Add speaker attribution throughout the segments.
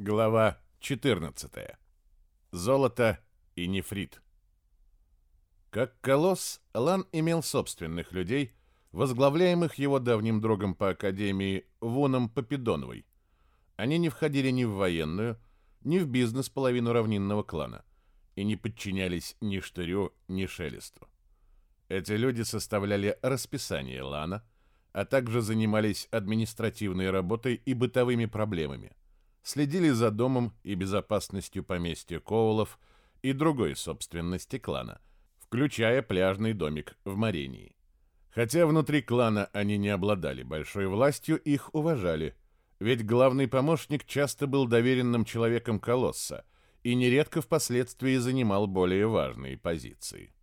Speaker 1: Глава 14. Золото и нефрит. Как колосс, Лан имел собственных людей, возглавляемых его давним другом по академии Воном Попидоновой. Они не входили ни в военную, ни в бизнес половину равнинного клана и не подчинялись ни Штырю, ни Шелесту. Эти люди составляли расписание Лана, а также занимались административной работой и бытовыми проблемами, следили за домом и безопасностью поместья Коулов и другой собственности клана, включая пляжный домик в Марении. Хотя внутри клана они не обладали большой властью, их уважали, ведь главный помощник часто был доверенным человеком Колосса и нередко впоследствии занимал более важные позиции.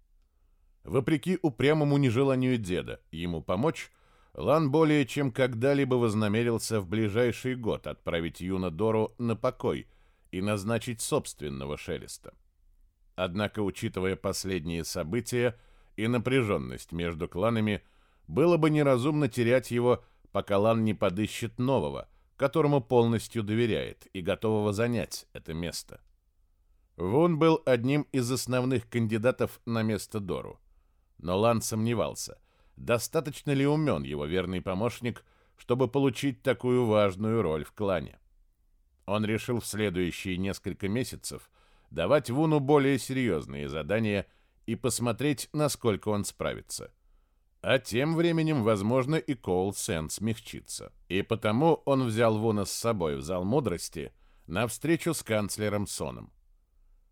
Speaker 1: Вопреки упрямому нежеланию деда ему помочь, Лан более чем когда-либо вознамерился в ближайший год отправить Юна Дору на покой и назначить собственного шелеста. Однако, учитывая последние события и напряженность между кланами, было бы неразумно терять его, пока Лан не подыщет нового, которому полностью доверяет и готового занять это место. Вун был одним из основных кандидатов на место Дору. Но Лан сомневался, достаточно ли умен его верный помощник, чтобы получить такую важную роль в клане. Он решил в следующие несколько месяцев давать Вуну более серьезные задания и посмотреть, насколько он справится. А тем временем, возможно, и Коул Сен смягчится. И потому он взял Вуна с собой в зал мудрости на встречу с канцлером Соном.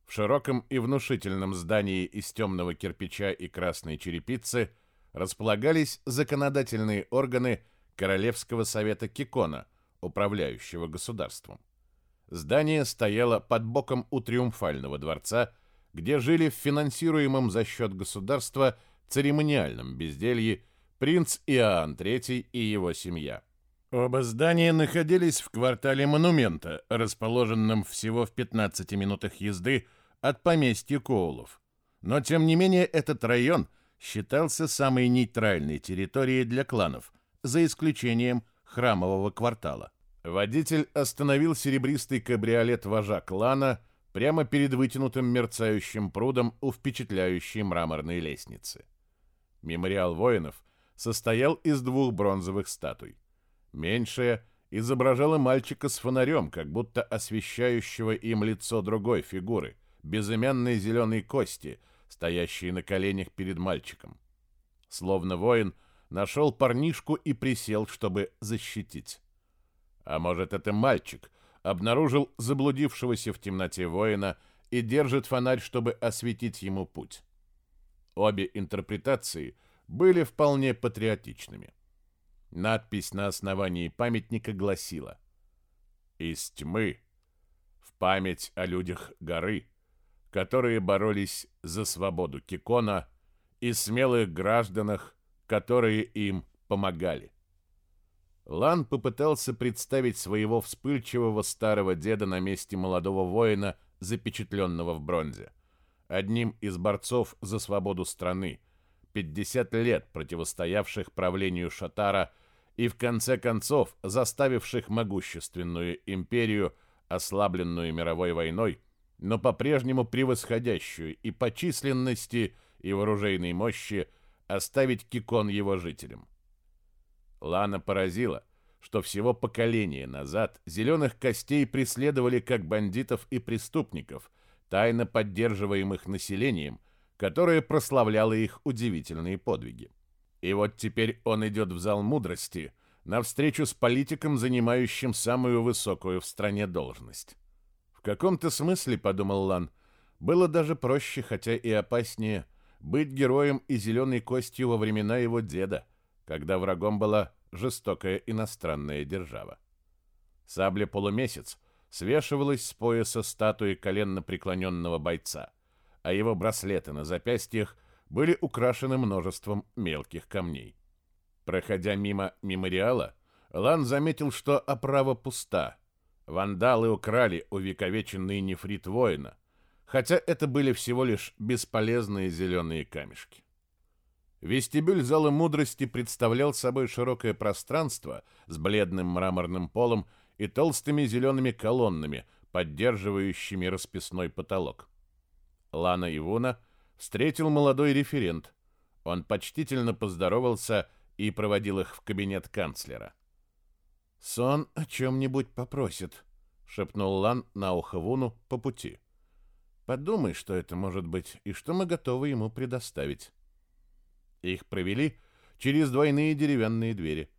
Speaker 1: В широком и внушительном здании из темного кирпича и красной черепицы располагались законодательные органы Королевского совета Кикона, управляющего государством. Здание стояло под боком у Триумфального дворца, где жили в финансируемом за счет государства церемониальном безделье принц Иоанн III и его семья. Оба здания находились в квартале Монумента, расположенном всего в 15 минутах езды от поместья Коулов. Но, тем не менее, этот район считался самой нейтральной территорией для кланов, за исключением храмового квартала. Водитель остановил серебристый кабриолет вожа клана прямо перед вытянутым мерцающим прудом у впечатляющей мраморной лестницы. Мемориал воинов состоял из двух бронзовых статуй. Меньшая изображала мальчика с фонарем, как будто освещающего им лицо другой фигуры – безымянной зеленой кости, стоящей на коленях перед мальчиком. Словно воин, нашел парнишку и присел, чтобы защитить. А может, это мальчик обнаружил заблудившегося в темноте воина и держит фонарь, чтобы осветить ему путь. Обе интерпретации были вполне патриотичными. Надпись на основании памятника гласила «Из тьмы в память о людях горы которые боролись за свободу Кикона, и смелых гражданах, которые им помогали. Лан попытался представить своего вспыльчивого старого деда на месте молодого воина, запечатленного в бронзе. Одним из борцов за свободу страны, 50 лет противостоявших правлению Шатара и в конце концов заставивших могущественную империю, ослабленную мировой войной, но по-прежнему превосходящую и по численности, и вооружейной мощи оставить Кикон его жителям. Лана поразила, что всего поколение назад зеленых костей преследовали как бандитов и преступников, тайно поддерживаемых населением, которое прославляло их удивительные подвиги. И вот теперь он идет в зал мудрости, навстречу с политиком, занимающим самую высокую в стране должность. В каком-то смысле, подумал Лан, было даже проще, хотя и опаснее, быть героем и зеленой костью во времена его деда, когда врагом была жестокая иностранная держава. Сабля полумесяц свешивалась с пояса статуи коленно преклоненного бойца, а его браслеты на запястьях были украшены множеством мелких камней. Проходя мимо мемориала, Лан заметил, что оправа пуста, Вандалы украли увековеченный нефрит воина, хотя это были всего лишь бесполезные зеленые камешки. Вестибюль зала мудрости представлял собой широкое пространство с бледным мраморным полом и толстыми зелеными колоннами, поддерживающими расписной потолок. Лана Ивуна встретил молодой референт. Он почтительно поздоровался и проводил их в кабинет канцлера. «Сон о чем-нибудь попросит», — шепнул Лан на ухо Вуну по пути. «Подумай, что это может быть, и что мы готовы ему предоставить». Их провели через двойные деревянные двери.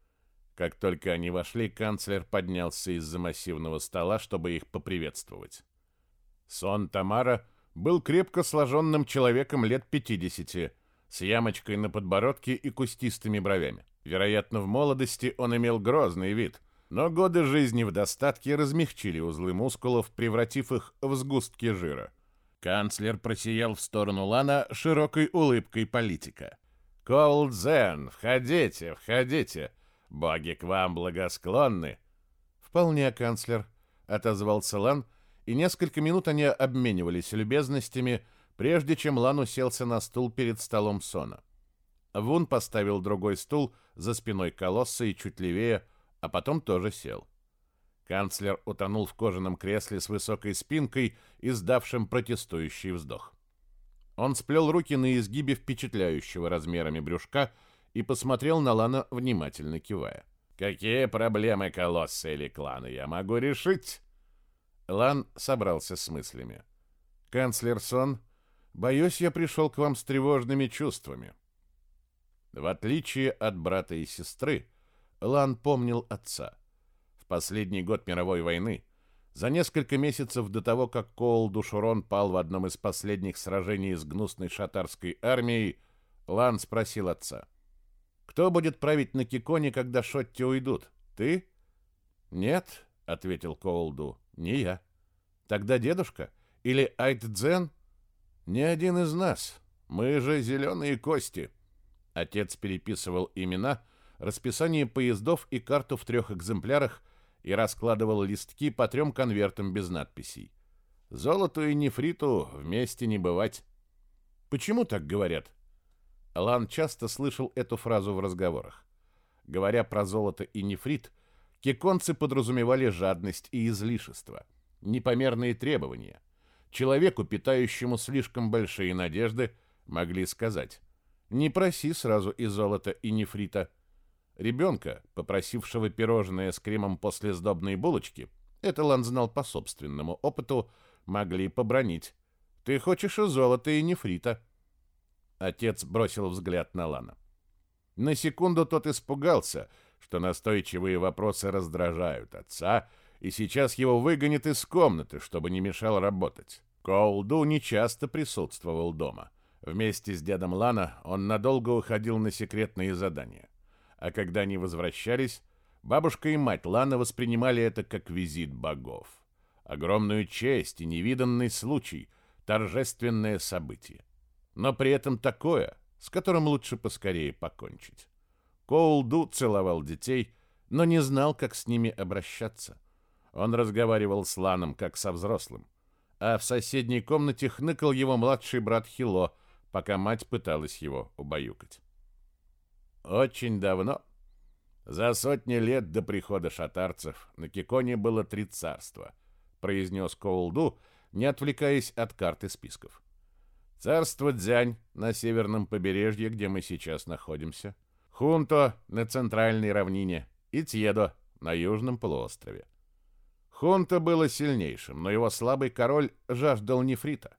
Speaker 1: Как только они вошли, канцлер поднялся из-за массивного стола, чтобы их поприветствовать. Сон Тамара был крепко сложенным человеком лет 50, с ямочкой на подбородке и кустистыми бровями. Вероятно, в молодости он имел грозный вид, но годы жизни в достатке размягчили узлы мускулов, превратив их в сгустки жира. Канцлер просиял в сторону Лана широкой улыбкой политика. «Колдзен, входите, входите! Боги к вам благосклонны!» «Вполне, канцлер», — отозвался Лан, и несколько минут они обменивались любезностями, прежде чем Лан уселся на стул перед столом Сона. Вун поставил другой стул за спиной колосса и чуть левее, а потом тоже сел. Канцлер утонул в кожаном кресле с высокой спинкой, издавшим протестующий вздох. Он сплел руки на изгибе впечатляющего размерами брюшка и посмотрел на Лана, внимательно кивая. «Какие проблемы колосса или клана я могу решить?» Лан собрался с мыслями. «Канцлер Сон, боюсь, я пришел к вам с тревожными чувствами». В отличие от брата и сестры, Лан помнил отца. В последний год мировой войны, за несколько месяцев до того, как Коул Душурон пал в одном из последних сражений с гнусной шатарской армией, Лан спросил отца. «Кто будет править на Киконе, когда Шотти уйдут? Ты?» «Нет», — ответил Коулду, — «не я». «Тогда дедушка? Или Айтдзен?» «Не один из нас. Мы же зеленые кости». Отец переписывал имена, расписание поездов и карту в трех экземплярах и раскладывал листки по трем конвертам без надписей. Золоту и нефриту вместе не бывать. Почему так говорят? Лан часто слышал эту фразу в разговорах. Говоря про золото и нефрит, кеконцы подразумевали жадность и излишество, непомерные требования. Человеку, питающему слишком большие надежды, могли сказать «Не проси сразу и золота, и нефрита, Ребенка, попросившего пирожное с кремом после сдобной булочки, это Лан знал по собственному опыту, могли побронить. «Ты хочешь и золота, и нефрита». Отец бросил взгляд на Лана. На секунду тот испугался, что настойчивые вопросы раздражают отца, и сейчас его выгонят из комнаты, чтобы не мешал работать. Коулду нечасто присутствовал дома. Вместе с дедом Лана он надолго уходил на секретные задания а когда они возвращались, бабушка и мать Лана воспринимали это как визит богов. Огромную честь и невиданный случай, торжественное событие. Но при этом такое, с которым лучше поскорее покончить. Коулду целовал детей, но не знал, как с ними обращаться. Он разговаривал с Ланом, как со взрослым, а в соседней комнате хныкал его младший брат Хило, пока мать пыталась его убаюкать. Очень давно, за сотни лет до прихода шатарцев, на Киконе было три царства, произнес Коулду, не отвлекаясь от карты списков. Царство Дзянь на северном побережье, где мы сейчас находимся, Хунто на центральной равнине и Тьедо на южном полуострове. Хунто было сильнейшим, но его слабый король жаждал нефрита.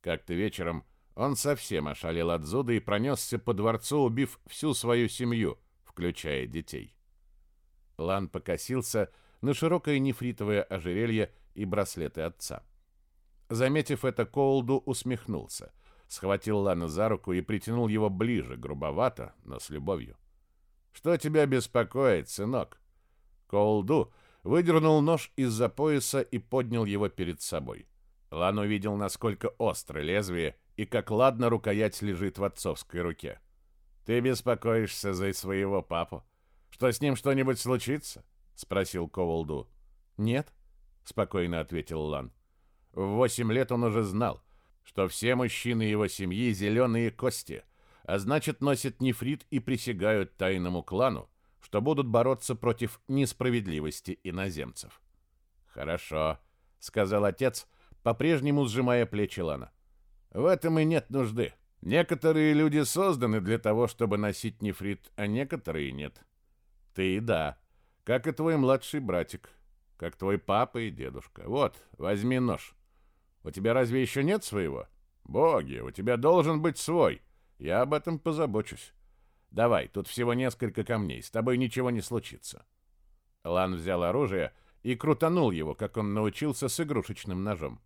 Speaker 1: Как-то вечером он совсем ошалел от зуда и пронесся по дворцу, убив всю свою семью, включая детей. Лан покосился на широкое нефритовое ожерелье и браслеты отца. Заметив это, Коулду усмехнулся, схватил Лана за руку и притянул его ближе, грубовато, но с любовью. «Что тебя беспокоит, сынок?» Коулду выдернул нож из-за пояса и поднял его перед собой. Лан увидел, насколько остро лезвие, и как ладно рукоять лежит в отцовской руке. «Ты беспокоишься за своего папу? Что с ним что-нибудь случится?» — спросил Ковалду. «Нет», — спокойно ответил Лан. В восемь лет он уже знал, что все мужчины его семьи — зеленые кости, а значит, носят нефрит и присягают тайному клану, что будут бороться против несправедливости иноземцев. «Хорошо», — сказал отец, по-прежнему сжимая плечи Лана. «В этом и нет нужды. Некоторые люди созданы для того, чтобы носить нефрит, а некоторые нет. Ты — да, как и твой младший братик, как твой папа и дедушка. Вот, возьми нож. У тебя разве еще нет своего? Боги, у тебя должен быть свой. Я об этом позабочусь. Давай, тут всего несколько камней, с тобой ничего не случится. Лан взял оружие и крутанул его, как он научился с игрушечным ножом.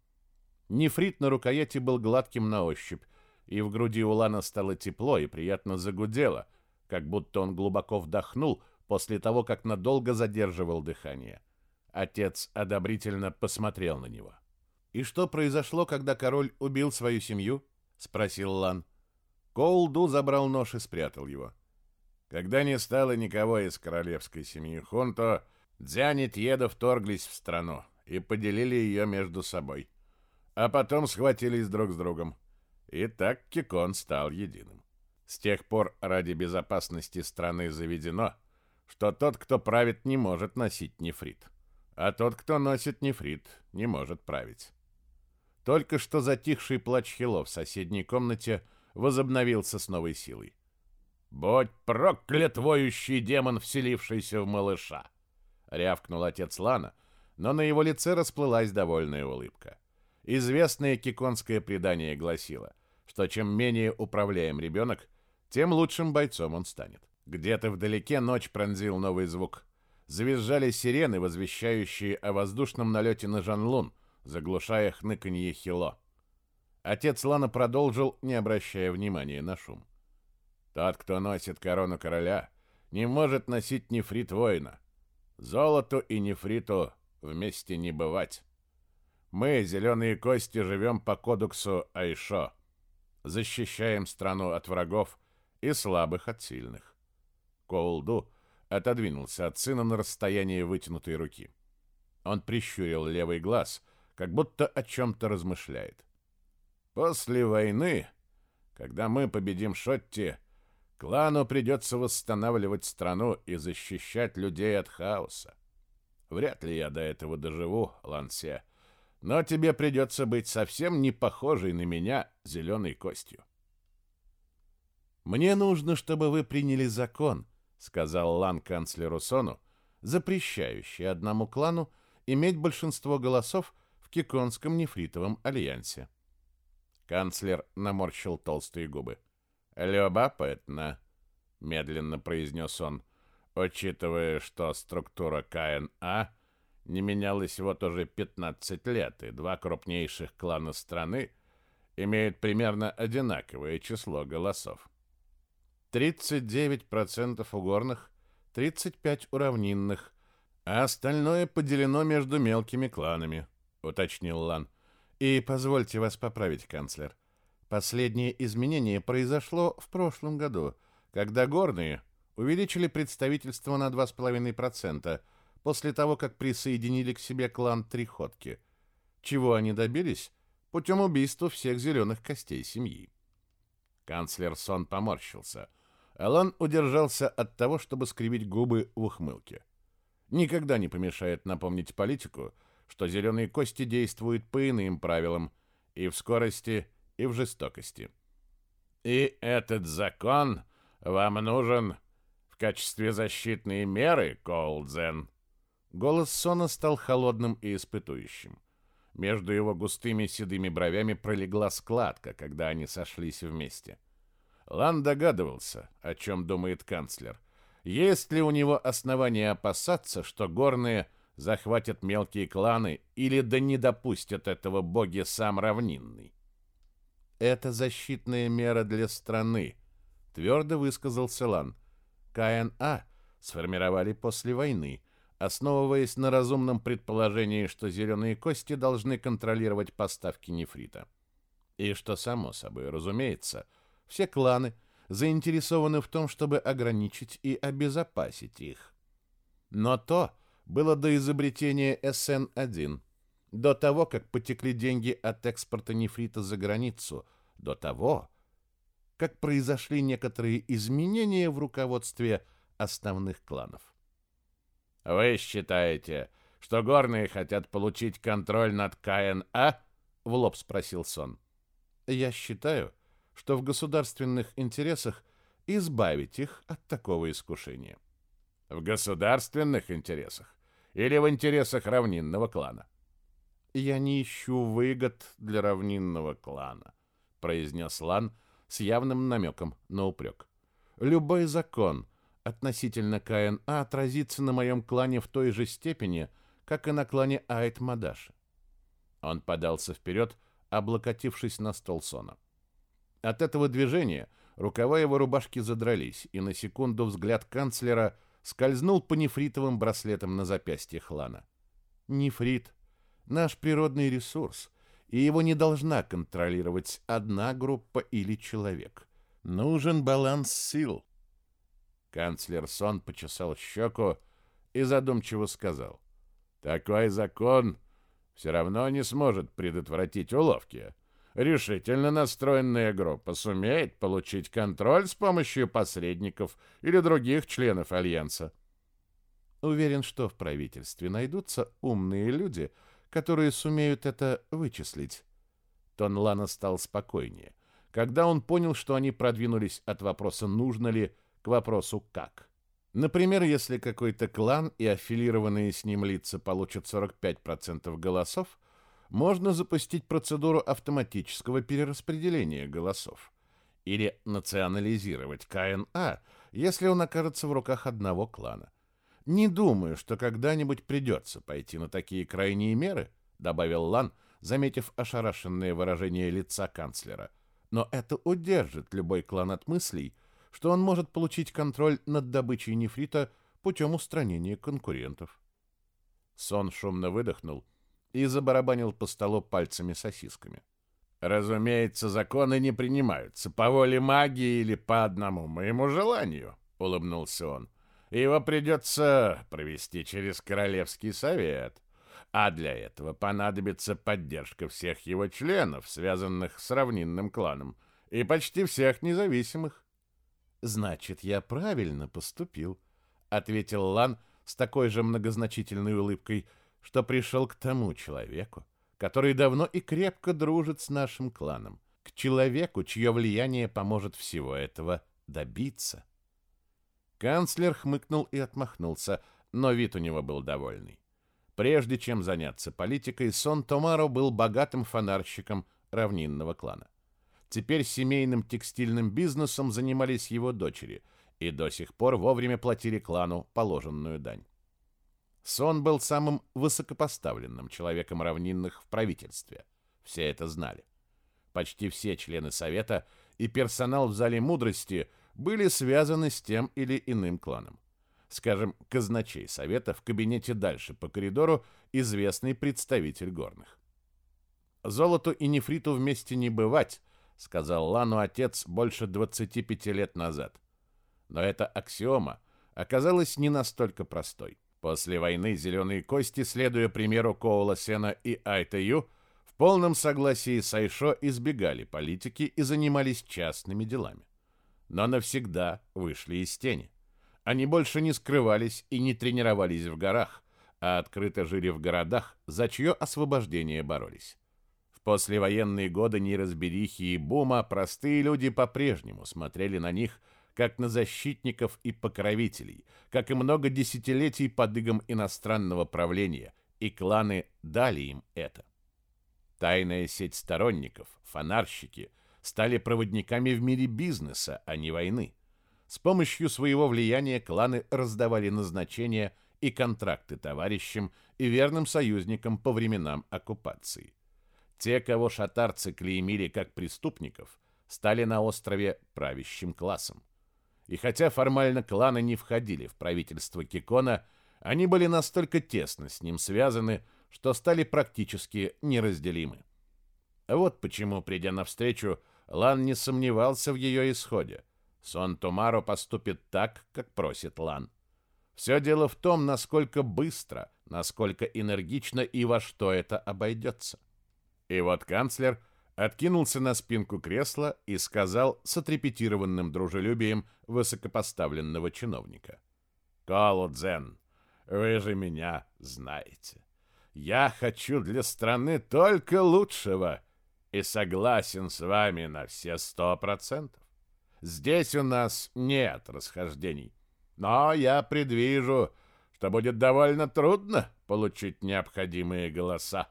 Speaker 1: Нефрит на рукояти был гладким на ощупь, и в груди у Лана стало тепло и приятно загудело, как будто он глубоко вдохнул после того, как надолго задерживал дыхание. Отец одобрительно посмотрел на него. «И что произошло, когда король убил свою семью?» — спросил Лан. Коулду забрал нож и спрятал его. Когда не стало никого из королевской семьи Хунто, Дзянь и Тьеда вторглись в страну и поделили ее между собой. А потом схватились друг с другом. И так Кикон стал единым. С тех пор ради безопасности страны заведено, что тот, кто правит, не может носить нефрит, а тот, кто носит нефрит, не может править. Только что затихший плач Хило в соседней комнате – возобновился с новой силой. «Будь проклят воющий демон, вселившийся в малыша!» — рявкнул отец Лана, но на его лице расплылась довольная улыбка. Известное киконское предание гласило, что чем менее управляем ребенок, тем лучшим бойцом он станет. Где-то вдалеке ночь пронзил новый звук. Завизжали сирены, возвещающие о воздушном налете на Жанлун, заглушая хныканье Хило. Отец Лана продолжил, не обращая внимания на шум. Тот, кто носит корону короля, не может носить нефрит воина. Золоту и нефриту вместе не бывать. Мы, зеленые кости, живем по кодексу Айшо. Защищаем страну от врагов и слабых от сильных. Коулду отодвинулся от сына на расстояние вытянутой руки. Он прищурил левый глаз, как будто о чем-то размышляет. После войны, когда мы победим Шотти, клану придется восстанавливать страну и защищать людей от хаоса. Вряд ли я до этого доживу, Лансе, но тебе придется быть совсем не похожей на меня зеленой костью. «Мне нужно, чтобы вы приняли закон», — сказал Лан канцлеру Сону, запрещающий одному клану иметь большинство голосов в Киконском нефритовом альянсе. Канцлер наморщил толстые губы. «Любопытно», — медленно произнес он, учитывая, что структура КНА не менялась вот уже 15 лет, и два крупнейших клана страны имеют примерно одинаковое число голосов. 39% у горных, 35% у равнинных, а остальное поделено между мелкими кланами, уточнил Лан. И позвольте вас поправить, канцлер. Последнее изменение произошло в прошлом году, когда горные увеличили представительство на 2,5% после того, как присоединили к себе клан Триходки. Чего они добились? Путем убийства всех зеленых костей семьи. Канцлер Сон поморщился. Алан удержался от того, чтобы скривить губы в ухмылке. Никогда не помешает напомнить политику — что зеленые кости действуют по иным правилам и в скорости, и в жестокости. И этот закон вам нужен в качестве защитной меры, Колдзен. Голос Сона стал холодным и испытующим. Между его густыми седыми бровями пролегла складка, когда они сошлись вместе. Лан догадывался, о чем думает канцлер. Есть ли у него основания опасаться, что горные захватят мелкие кланы или да не допустят этого боги сам равнинный. Это защитная мера для страны, твердо высказался Лан. КНА сформировали после войны, основываясь на разумном предположении, что зеленые кости должны контролировать поставки нефрита. И что само собой разумеется, все кланы заинтересованы в том, чтобы ограничить и обезопасить их. Но то, было до изобретения СН-1, до того, как потекли деньги от экспорта нефрита за границу, до того, как произошли некоторые изменения в руководстве основных кланов. «Вы считаете, что горные хотят получить контроль над КНА?» — в лоб спросил Сон. «Я считаю, что в государственных интересах избавить их от такого искушения». «В государственных интересах или в интересах равнинного клана?»
Speaker 2: «Я не ищу выгод для равнинного клана», — произнес Лан с явным намеком на упрек. «Любой закон относительно КНА отразится на моем клане в той же степени, как и на клане Айт Мадаши». Он подался вперед, облокотившись на стол Сона. От этого движения рукава его рубашки задрались, и на секунду взгляд канцлера скользнул по нефритовым браслетам на запястье Хлана. «Нефрит — наш природный ресурс, и его не должна контролировать одна группа или человек. Нужен баланс сил».
Speaker 1: Канцлер Сон почесал щеку и задумчиво сказал. «Такой закон все равно не сможет предотвратить уловки. Решительно настроенная группа сумеет получить контроль с помощью посредников или других членов Альянса.
Speaker 2: Уверен, что в правительстве найдутся умные люди, которые сумеют это вычислить. Тон Лана стал спокойнее, когда он понял, что они продвинулись от вопроса «нужно ли» к вопросу «как». Например, если какой-то клан и аффилированные с ним лица получат 45% голосов, можно запустить процедуру автоматического перераспределения голосов или национализировать КНА, если он окажется в руках одного клана. Не думаю, что когда-нибудь придется пойти на такие крайние меры, добавил Лан, заметив ошарашенное выражение лица канцлера. Но это удержит любой клан от мыслей, что он может получить контроль над добычей нефрита путем устранения конкурентов. Сон шумно выдохнул и забарабанил по столу пальцами сосисками.
Speaker 1: «Разумеется, законы не принимаются по воле магии или по одному моему желанию», — улыбнулся он. «Его придется провести через Королевский совет, а для этого понадобится поддержка всех его членов, связанных с равнинным кланом, и почти всех независимых.
Speaker 2: «Значит, я правильно поступил», — ответил Лан с такой же многозначительной улыбкой, что пришел к тому человеку, который давно и крепко дружит с нашим кланом, к человеку, чье влияние поможет всего этого добиться. Канцлер хмыкнул и отмахнулся, но вид у него был довольный. Прежде чем заняться политикой, Сон Томаро был богатым фонарщиком равнинного клана. Теперь семейным текстильным бизнесом занимались его дочери и до сих пор вовремя платили клану положенную дань. Сон был самым высокопоставленным человеком равнинных в правительстве. Все это знали. Почти все члены совета и персонал в зале мудрости были связаны с тем или иным кланом. Скажем, казначей совета в кабинете дальше по коридору известный представитель горных. Золоту и нефриту вместе не бывать, — сказал Лану отец больше 25 лет назад. Но эта аксиома оказалась не настолько простой. После войны «Зеленые кости», следуя примеру Коула Сена и Айтаю, в полном согласии с Айшо избегали политики и занимались частными делами. Но навсегда вышли из тени. Они больше не скрывались и не тренировались в горах, а открыто жили в городах, за чье освобождение боролись послевоенные годы неразберихи и бума простые люди по-прежнему смотрели на них как на защитников и покровителей, как и много десятилетий под игом иностранного правления, и кланы дали им это. Тайная сеть сторонников, фонарщики, стали проводниками в мире бизнеса, а не войны. С помощью своего влияния кланы раздавали назначения и контракты товарищам и верным союзникам по временам оккупации. Те, кого шатарцы клеймили как преступников, стали на острове правящим классом. И хотя формально кланы не входили в правительство Кикона, они были настолько тесно с ним связаны, что стали практически неразделимы. Вот почему, придя навстречу, Лан не сомневался в ее исходе. Сон Томаро поступит так, как просит Лан. Все дело в том, насколько быстро, насколько энергично и во что это обойдется. И вот канцлер откинулся на спинку кресла и сказал с отрепетированным дружелюбием высокопоставленного чиновника.
Speaker 1: Колудзен, вы же меня знаете. Я хочу для страны только лучшего и согласен с вами на все сто процентов. Здесь у нас нет расхождений, но я предвижу, что будет довольно трудно получить необходимые голоса.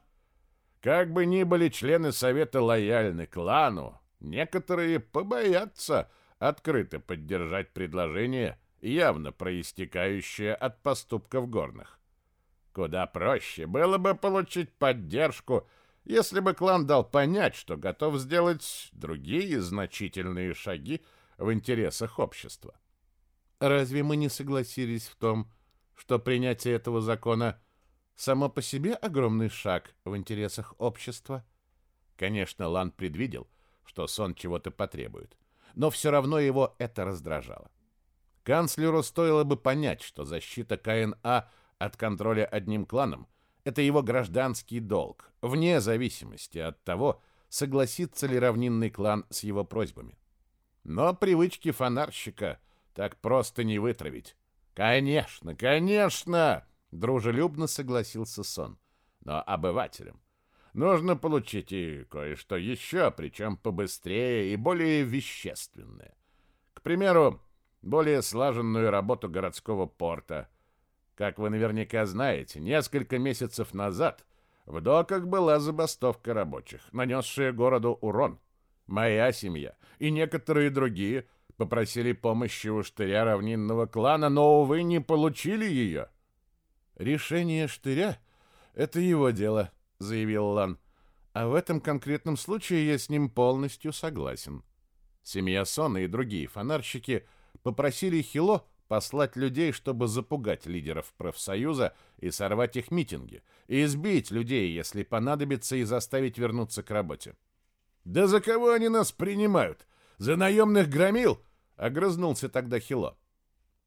Speaker 1: Как бы ни были члены Совета лояльны клану, некоторые побоятся открыто поддержать предложение, явно проистекающее от поступков горных. Куда проще было бы получить поддержку, если бы клан дал понять, что готов сделать другие значительные шаги в интересах общества.
Speaker 2: Разве мы не согласились в том, что принятие этого закона само по себе огромный шаг в интересах общества? Конечно, Лан предвидел, что сон чего-то потребует, но все равно его это раздражало. Канцлеру стоило бы понять, что защита КНА от контроля одним кланом – это его гражданский долг, вне зависимости от того, согласится ли равнинный клан с его просьбами. Но привычки фонарщика так просто не вытравить. Конечно, конечно, дружелюбно согласился Сон. Но обывателям нужно получить и кое-что еще, причем побыстрее и более вещественное. К примеру, более слаженную работу городского порта. Как вы наверняка знаете, несколько месяцев назад в доках была забастовка рабочих, нанесшая городу урон. Моя семья и некоторые другие попросили помощи у штыря равнинного клана, но, увы, не получили ее. «Решение штыря — это его дело», — заявил Лан. «А в этом конкретном случае я с ним полностью согласен». Семья Сона и другие фонарщики попросили Хило послать людей, чтобы запугать лидеров профсоюза и сорвать их митинги, и избить людей, если понадобится, и заставить вернуться к работе.
Speaker 1: «Да за кого они нас принимают? За наемных громил?» — огрызнулся тогда Хило.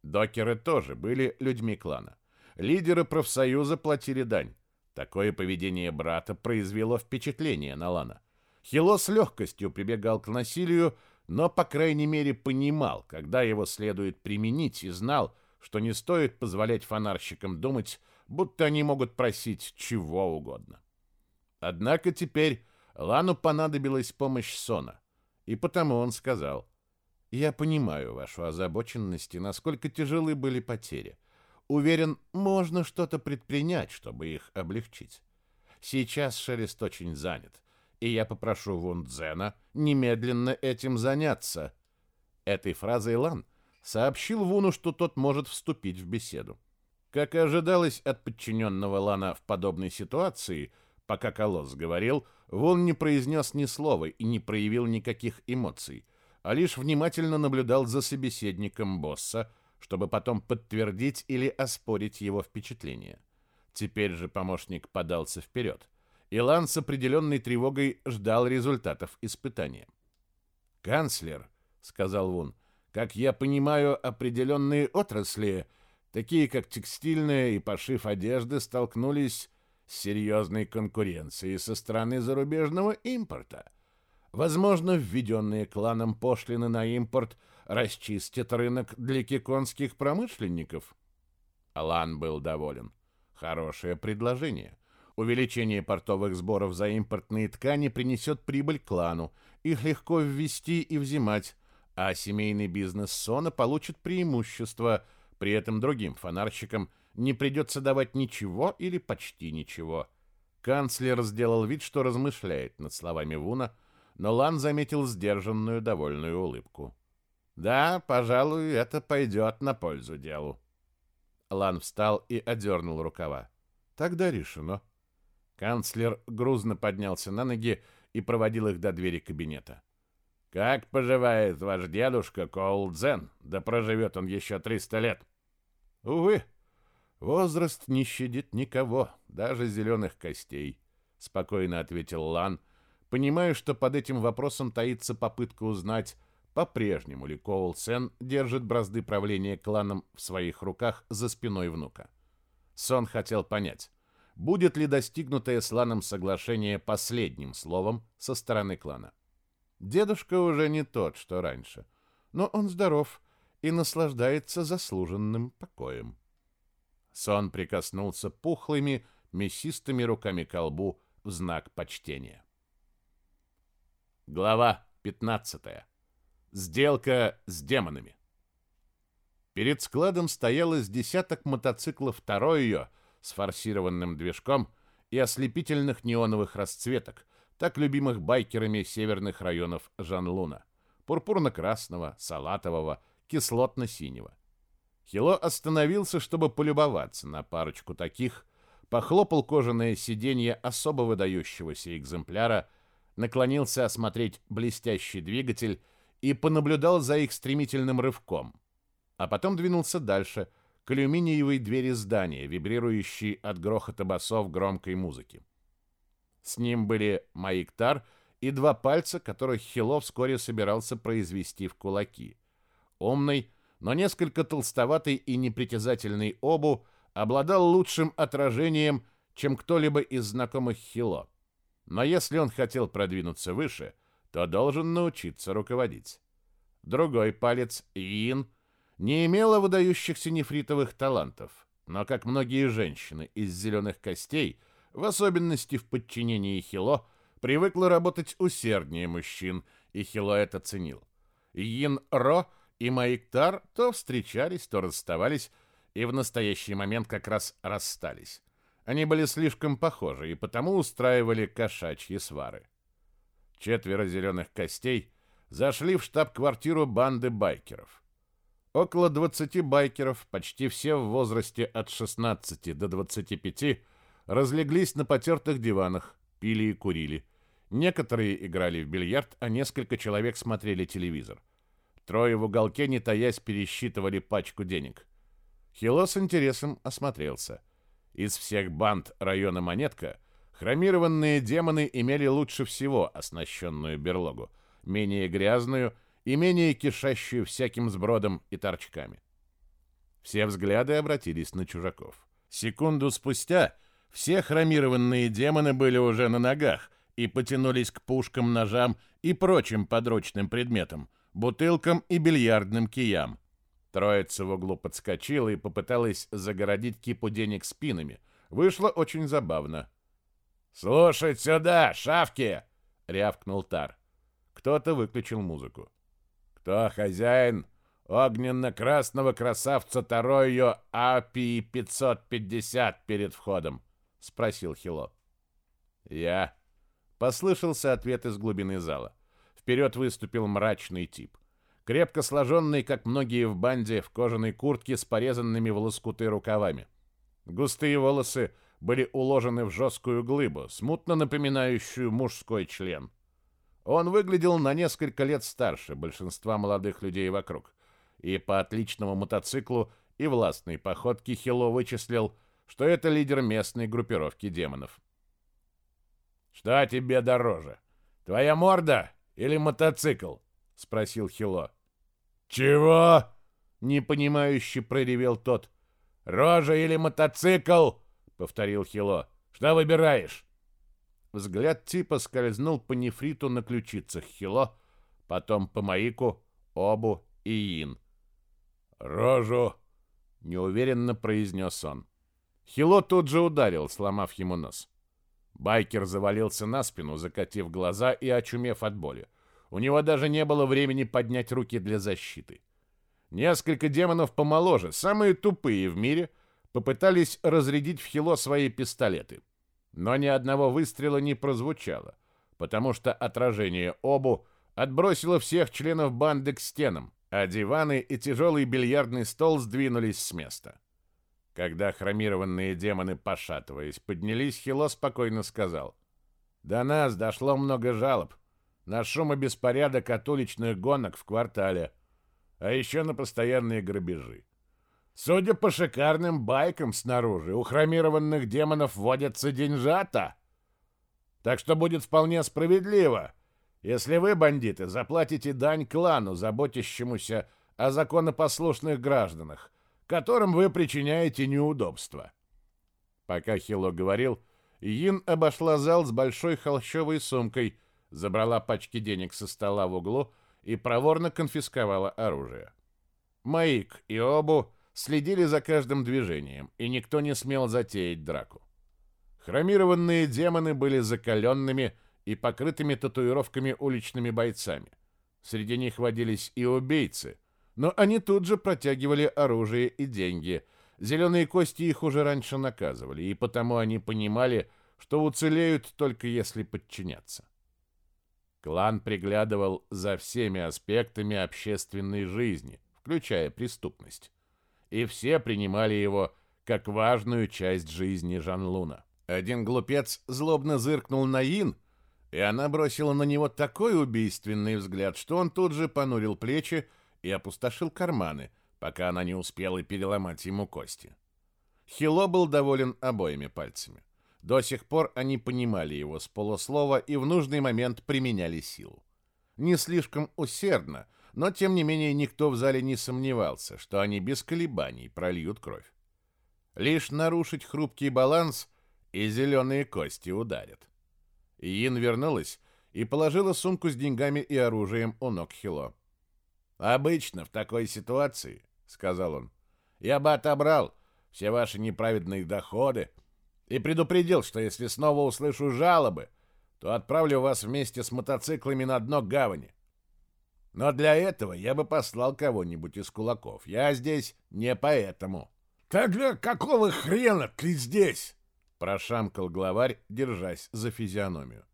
Speaker 2: Докеры тоже были людьми клана. Лидеры профсоюза платили дань. Такое поведение брата произвело впечатление на Лана. Хило с легкостью прибегал к насилию, но, по крайней мере, понимал, когда его следует применить, и знал, что не стоит позволять фонарщикам думать, будто они могут просить чего угодно. Однако теперь Лану понадобилась помощь Сона, и потому он сказал, «Я понимаю вашу озабоченность и насколько тяжелы были потери. Уверен, можно что-то предпринять, чтобы их облегчить. Сейчас Шелест очень занят, и я попрошу Вундзена немедленно этим заняться. Этой фразой Лан сообщил Вуну, что тот может вступить в беседу. Как и ожидалось от подчиненного Лана в подобной ситуации, пока Колосс говорил, Вун не произнес ни слова и не проявил никаких эмоций, а лишь внимательно наблюдал за собеседником босса, чтобы потом подтвердить или оспорить его впечатление. Теперь же помощник подался вперед — Илан с определенной тревогой ждал результатов испытания. «Канцлер», — сказал Вун, — «как я понимаю, определенные отрасли, такие как текстильная и пошив одежды, столкнулись с серьезной конкуренцией со стороны зарубежного импорта. Возможно, введенные кланом пошлины на импорт расчистят рынок для киконских промышленников». Алан был доволен. Хорошее предложение. Увеличение портовых сборов за импортные ткани принесет прибыль клану, их легко ввести и взимать, а семейный бизнес Сона получит преимущество, при этом другим фонарщикам не придется давать ничего или почти ничего. Канцлер сделал вид, что размышляет над словами Вуна, но Лан заметил сдержанную довольную улыбку. «Да, пожалуй, это пойдет на пользу делу». Лан встал и одернул рукава. «Тогда решено». Канцлер грузно поднялся на ноги и проводил их до двери кабинета. «Как поживает ваш дедушка Коулдзен? Да проживет он еще триста лет!» «Увы, возраст не щадит никого, даже зеленых костей», — спокойно ответил Лан, понимая, что под этим вопросом таится попытка узнать, по-прежнему ли Коулсен держит бразды правления кланом в своих руках за спиной внука. Сон хотел понять, будет ли достигнутое с Ланом соглашение последним словом со стороны клана. Дедушка уже не тот, что раньше, но он здоров и наслаждается заслуженным покоем. Сон прикоснулся пухлыми, мясистыми руками к колбу в знак почтения. Глава 15. Сделка с демонами. Перед складом стояло с десяток мотоциклов второй ее с форсированным движком и ослепительных неоновых расцветок, так любимых байкерами северных районов Жан-Луна, пурпурно-красного, салатового, кислотно-синего. Хило остановился, чтобы полюбоваться на парочку таких, похлопал кожаное сиденье особо выдающегося экземпляра, наклонился осмотреть блестящий двигатель и понаблюдал за их стремительным рывком. А потом двинулся дальше, к алюминиевой двери здания, вибрирующей от грохота басов громкой музыки. С ним были Маиктар и два пальца, которых Хило вскоре собирался произвести в кулаки. Умный, но несколько толстоватый и непритязательный Обу обладал лучшим отражением, чем кто-либо из знакомых Хило. Но если он хотел продвинуться выше, то должен научиться руководить. Другой палец, Йин, не имела выдающихся нефритовых талантов, но, как многие женщины из зеленых костей, в особенности в подчинении Хило, привыкла работать усерднее мужчин, и Хило это ценил. Йин Ро и Маиктар то встречались, то расставались, и в настоящий момент как раз расстались. Они были слишком похожи и потому устраивали кошачьи свары. Четверо зеленых костей зашли в штаб-квартиру банды байкеров. Около 20 байкеров, почти все в возрасте от 16 до 25, разлеглись на потертых диванах, пили и курили. Некоторые играли в бильярд, а несколько человек смотрели телевизор. Трое в уголке, не таясь, пересчитывали пачку денег. Хило с интересом осмотрелся. Из всех банд района Монетка хромированные демоны имели лучше всего оснащенную берлогу, менее грязную и менее кишащую всяким сбродом и торчками. Все взгляды обратились на чужаков. Секунду спустя все хромированные демоны были уже на ногах и потянулись к пушкам, ножам и прочим подручным предметам, бутылкам и бильярдным киям. Троица в углу подскочила и попыталась загородить кипу денег спинами. Вышло очень забавно. «Слушать сюда, шавки!» — рявкнул Тар. Кто-то выключил музыку. «Кто хозяин огненно-красного красавца Таройо АПИ-550 перед входом?» — спросил Хило. «Я». Послышался ответ из глубины зала. Вперед выступил мрачный тип. Крепко сложенный, как многие в банде, в кожаной куртке с порезанными в лоскуты рукавами. Густые волосы были уложены в жесткую глыбу, смутно напоминающую мужской член. Он выглядел на несколько лет старше большинства молодых людей вокруг. И по отличному мотоциклу и властной походке Хило вычислил, что это лидер местной группировки демонов. «Что тебе дороже? Твоя морда или мотоцикл?» — спросил Хило. «Чего?» — непонимающе проревел тот. «Рожа или мотоцикл?» — повторил Хило. «Что выбираешь?» Взгляд типа скользнул по нефриту на ключицах Хило, потом по Маику, Обу и Ин. «Рожу!» — неуверенно произнес он. Хило тут же ударил, сломав ему нос. Байкер завалился на спину, закатив глаза и очумев от боли. У него даже не было времени поднять руки для защиты. Несколько демонов помоложе, самые тупые в мире, попытались разрядить в Хило свои пистолеты. Но ни одного выстрела не прозвучало, потому что отражение обу отбросило всех членов банды к стенам, а диваны и тяжелый бильярдный стол сдвинулись с места. Когда хромированные демоны, пошатываясь, поднялись, Хило спокойно сказал. «До нас дошло много жалоб на шум и беспорядок от уличных гонок в квартале, а еще на постоянные грабежи. Судя по шикарным байкам снаружи, у хромированных демонов водятся деньжата. Так что будет вполне справедливо, если вы, бандиты, заплатите дань клану, заботящемуся о законопослушных гражданах, которым вы причиняете неудобства. Пока Хило говорил, Йин обошла зал с большой холщовой сумкой, забрала пачки денег со стола в углу и проворно конфисковала оружие.
Speaker 1: Маик и Обу следили за каждым движением, и никто не смел затеять драку. Хромированные демоны были закаленными и покрытыми татуировками уличными бойцами. Среди них водились и убийцы, но они тут же протягивали оружие и деньги. Зеленые кости их уже раньше наказывали, и потому они понимали, что уцелеют только если подчиняться. Клан приглядывал за всеми аспектами общественной жизни, включая преступность. И все принимали его как важную часть жизни Жан-Луна. Один глупец злобно зыркнул на Ин, и она бросила на него такой убийственный взгляд, что он тут же понурил плечи и опустошил карманы, пока она не успела переломать ему кости. Хило был доволен обоими пальцами. До сих пор они понимали его с полуслова и в нужный момент применяли силу. Не слишком усердно, но тем не менее никто в зале не сомневался, что они без колебаний прольют кровь. Лишь нарушить хрупкий баланс, и зеленые кости ударят. Йин вернулась и положила сумку с деньгами и оружием у ног Хило. «Обычно в такой ситуации, — сказал он, — я бы отобрал все ваши неправедные доходы и предупредил, что если снова услышу жалобы, то отправлю вас вместе с мотоциклами на дно гавани. Но для этого я бы послал кого-нибудь из кулаков. Я здесь не поэтому».
Speaker 2: «Тогда какого хрена ты здесь?»
Speaker 1: — прошамкал главарь, держась за физиономию.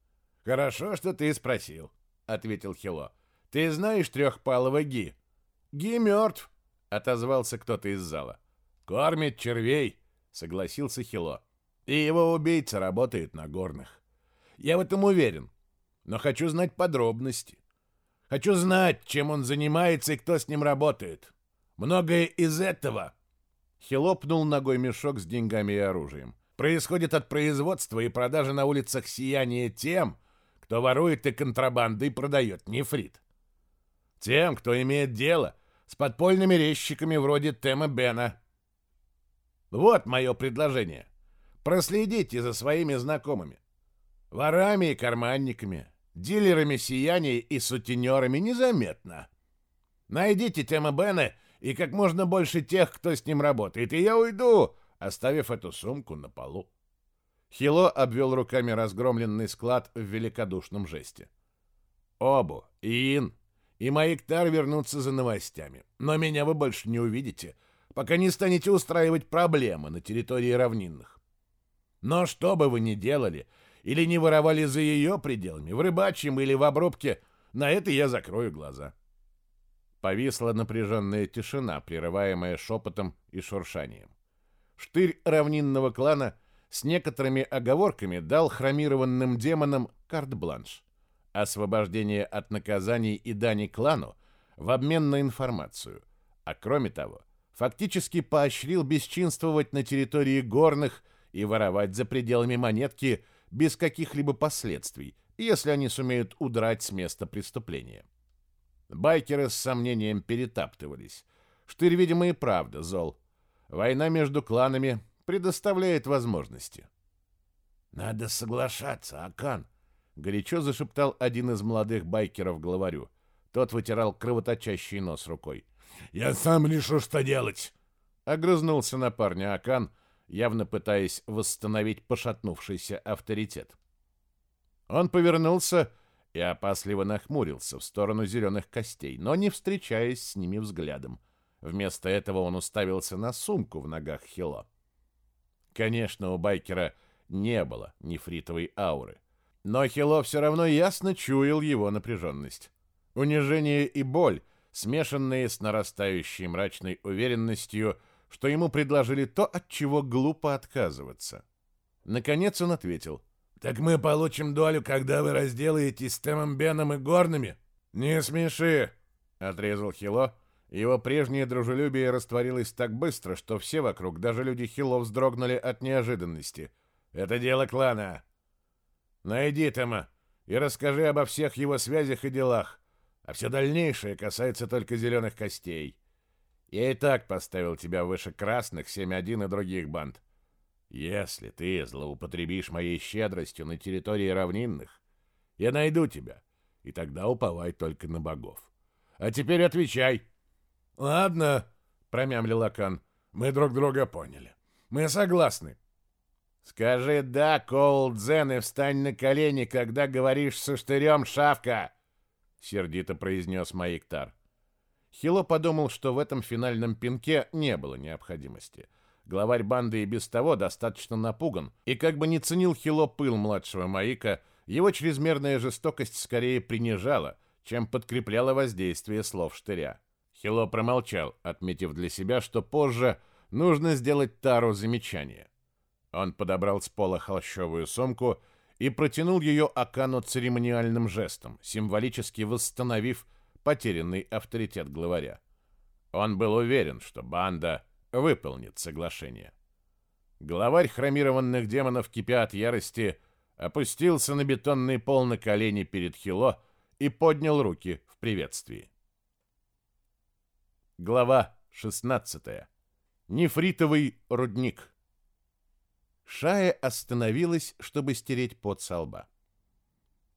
Speaker 1: «Хорошо, что ты спросил», — ответил Хило. «Ты знаешь трехпалого Ги?» «Ги мертв», — отозвался кто-то из зала. «Кормит червей», — согласился Хило. «И его убийца работает на горных. Я в этом уверен, но хочу знать подробности. Хочу знать, чем он занимается и кто с ним работает. Многое из этого...» Хило пнул ногой мешок с деньгами и оружием происходит от производства и продажи на улицах сияния тем, кто ворует и контрабандой продает нефрит. Тем, кто имеет дело с подпольными резчиками вроде Тема Бена. Вот мое предложение. Проследите за своими знакомыми. Ворами и карманниками, дилерами сияния и сутенерами незаметно. Найдите Тема Бена и как можно больше тех, кто с ним работает, и я уйду, оставив эту сумку на полу. Хило обвел руками разгромленный склад в великодушном жесте. «Обу, Иин и Маиктар вернутся за новостями, но меня вы больше не увидите, пока не станете устраивать проблемы на территории равнинных. Но что бы вы ни делали, или не воровали за ее пределами, в рыбачьем или в обрубке, на это я закрою глаза». Повисла напряженная тишина, прерываемая шепотом и шуршанием. Штырь равнинного клана с некоторыми оговорками дал хромированным демонам карт-бланш. Освобождение от наказаний и дани клану в обмен на информацию. А кроме того, фактически поощрил бесчинствовать на территории горных и воровать за пределами монетки без каких-либо последствий, если они сумеют удрать с места преступления. Байкеры с сомнением перетаптывались. Штырь, видимо, и правда зол. Война между кланами предоставляет возможности. «Надо соглашаться, Акан», — горячо зашептал один из молодых байкеров главарю. Тот вытирал кровоточащий нос рукой.
Speaker 2: «Я сам решу, что делать!»
Speaker 1: Огрызнулся на парня Акан, явно пытаясь восстановить пошатнувшийся авторитет. Он повернулся и опасливо нахмурился в сторону зеленых костей, но не встречаясь с ними взглядом. Вместо этого он уставился на сумку в ногах Хило. Конечно, у байкера не было нефритовой ауры. Но Хило все равно ясно чуял его напряженность. Унижение и боль, смешанные с нарастающей мрачной уверенностью, что ему предложили то, от чего глупо отказываться. Наконец он ответил. «Так мы получим долю, когда вы разделаетесь с Темом Беном и Горными?» «Не смеши!» — отрезал Хило, его прежнее дружелюбие растворилось так быстро, что все вокруг, даже люди Хило, вздрогнули от неожиданности. «Это дело клана. Найди Тома и расскажи обо всех его связях и делах, а все дальнейшее касается только зеленых костей. Я и так поставил тебя выше красных, 7-1 и других банд. Если ты злоупотребишь моей щедростью на территории равнинных, я найду тебя, и тогда уповай только на богов. А теперь отвечай!» Ладно, промямлил Акан. Мы друг друга поняли. Мы согласны.
Speaker 2: Скажи «да», Коул и встань на колени, когда говоришь со штырем «шавка», — сердито произнес Маиктар. Хило подумал, что в этом финальном пинке не было необходимости. Главарь банды и без того достаточно напуган, и как бы не ценил Хило пыл младшего Маика, его чрезмерная жестокость скорее принижала, чем подкрепляла воздействие слов штыря. Хило промолчал, отметив для себя, что позже нужно сделать Тару замечание. Он подобрал с пола холщовую сумку и протянул ее Акану церемониальным жестом, символически восстановив потерянный авторитет главаря. Он был уверен, что банда выполнит соглашение. Главарь хромированных демонов, кипя от ярости, опустился на бетонный пол на колени перед Хило и поднял руки в приветствии. Глава 16. Нефритовый рудник. Шая остановилась, чтобы стереть пот со лба.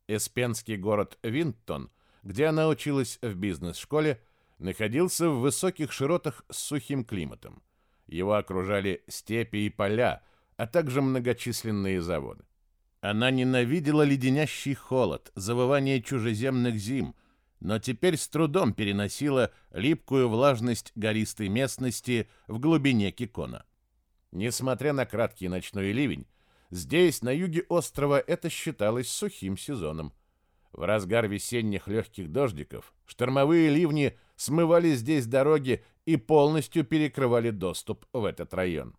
Speaker 2: Эспенский город Винтон, где она училась в бизнес-школе, находился в высоких широтах с сухим климатом. Его окружали степи и поля, а также многочисленные заводы. Она ненавидела леденящий холод, завывание чужеземных зим, но теперь с трудом переносила липкую влажность гористой местности в глубине Кикона. Несмотря на краткий ночной ливень, здесь, на юге острова, это считалось сухим сезоном. В разгар весенних легких дождиков штормовые ливни смывали здесь дороги и полностью перекрывали доступ в этот район.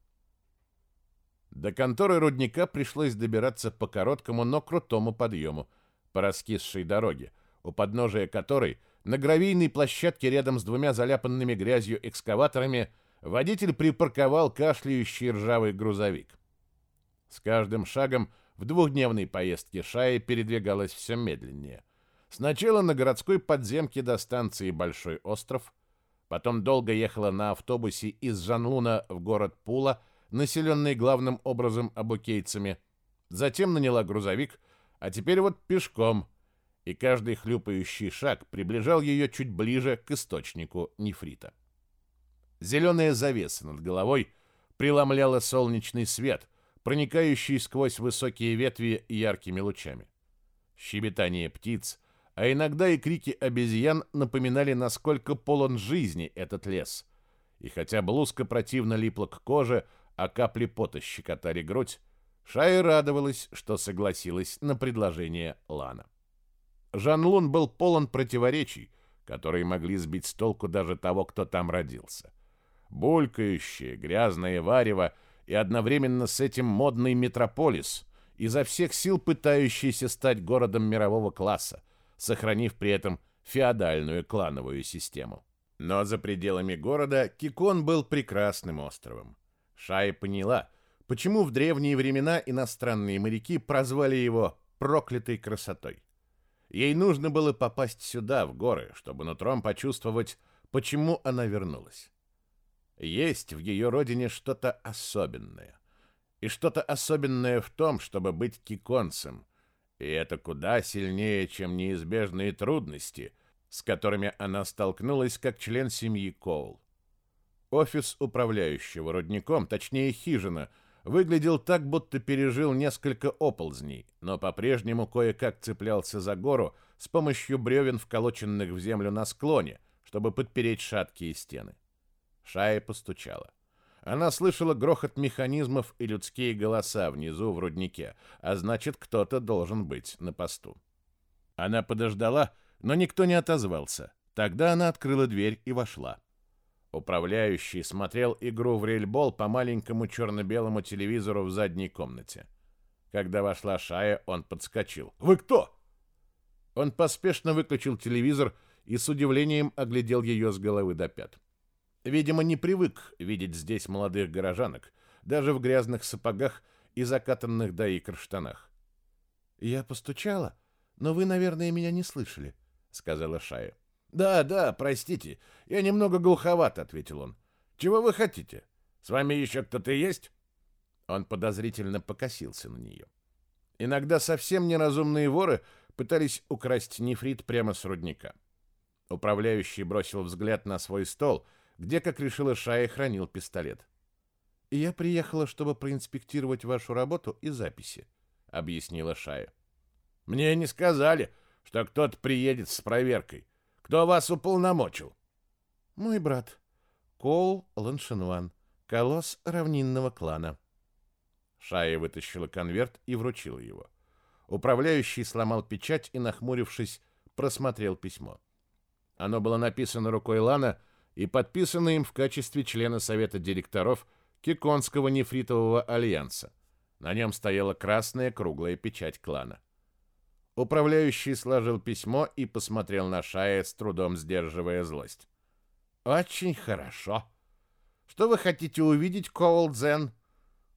Speaker 2: До конторы рудника пришлось добираться по короткому, но крутому подъему, по раскисшей дороге, у подножия которой на гравийной площадке рядом с двумя заляпанными грязью экскаваторами – водитель припарковал кашляющий ржавый грузовик. С каждым шагом в двухдневной поездке Шая передвигалась все медленнее. Сначала на городской подземке до станции Большой остров, потом долго ехала на автобусе из Жанлуна в город Пула, населенный главным образом абукейцами, затем наняла грузовик, а теперь вот пешком, и каждый хлюпающий шаг приближал ее чуть ближе к источнику нефрита. Зеленая завеса над головой преломляла солнечный свет, проникающий сквозь высокие ветви яркими лучами. Щебетание птиц, а иногда и крики обезьян напоминали, насколько полон жизни этот лес. И хотя блузка противно липла к коже, а капли пота щекотали грудь, Шая радовалась, что согласилась на предложение Лана. Жан Лун был полон противоречий, которые могли сбить с толку даже того, кто там родился булькающее, грязное варево и одновременно с этим модный метрополис, изо всех сил пытающийся стать городом мирового класса, сохранив при этом феодальную клановую систему. Но за пределами города Кикон был прекрасным островом. Шая поняла, почему в древние времена иностранные моряки прозвали его «проклятой красотой». Ей нужно было попасть сюда, в горы, чтобы нутром почувствовать, почему она вернулась. Есть в ее родине что-то особенное. И что-то особенное в том, чтобы быть киконцем. И это куда сильнее, чем неизбежные трудности, с которыми она столкнулась как член семьи Коул. Офис управляющего рудником, точнее хижина, выглядел так, будто пережил несколько оползней, но по-прежнему кое-как цеплялся за гору с помощью бревен, вколоченных в землю на склоне, чтобы подпереть шаткие стены. Шая постучала. Она слышала грохот механизмов и людские голоса внизу в руднике, а значит, кто-то должен быть на посту. Она подождала, но никто не отозвался. Тогда она открыла дверь и вошла. Управляющий смотрел игру в рельбол по маленькому черно-белому телевизору в задней комнате. Когда вошла Шая, он подскочил. «Вы кто?» Он поспешно выключил телевизор и с удивлением оглядел ее с головы до пят. Видимо, не привык видеть здесь молодых горожанок, даже в грязных сапогах и закатанных до икр штанах. «Я постучала, но вы, наверное, меня не слышали», — сказала Шая. «Да, да, простите, я немного глуховат», — ответил он. «Чего вы хотите? С вами еще кто-то есть?» Он подозрительно покосился на нее. Иногда совсем неразумные воры пытались украсть нефрит прямо с рудника. Управляющий бросил взгляд на свой стол, где, как решила Шая, хранил пистолет. «Я приехала, чтобы проинспектировать вашу работу и записи», — объяснила Шая. «Мне не сказали, что кто-то приедет с проверкой. Кто вас уполномочил?»
Speaker 3: «Мой брат, Коул Ланшинван, колосс равнинного клана».
Speaker 2: Шая вытащила конверт и вручила его. Управляющий сломал печать и, нахмурившись, просмотрел письмо. Оно было написано рукой Лана и подписано им в качестве члена совета директоров Киконского нефритового альянса. На нем стояла красная круглая печать клана. Управляющий сложил письмо и посмотрел на Шая, с трудом сдерживая злость. «Очень хорошо. Что вы хотите увидеть, Коул Дзен?»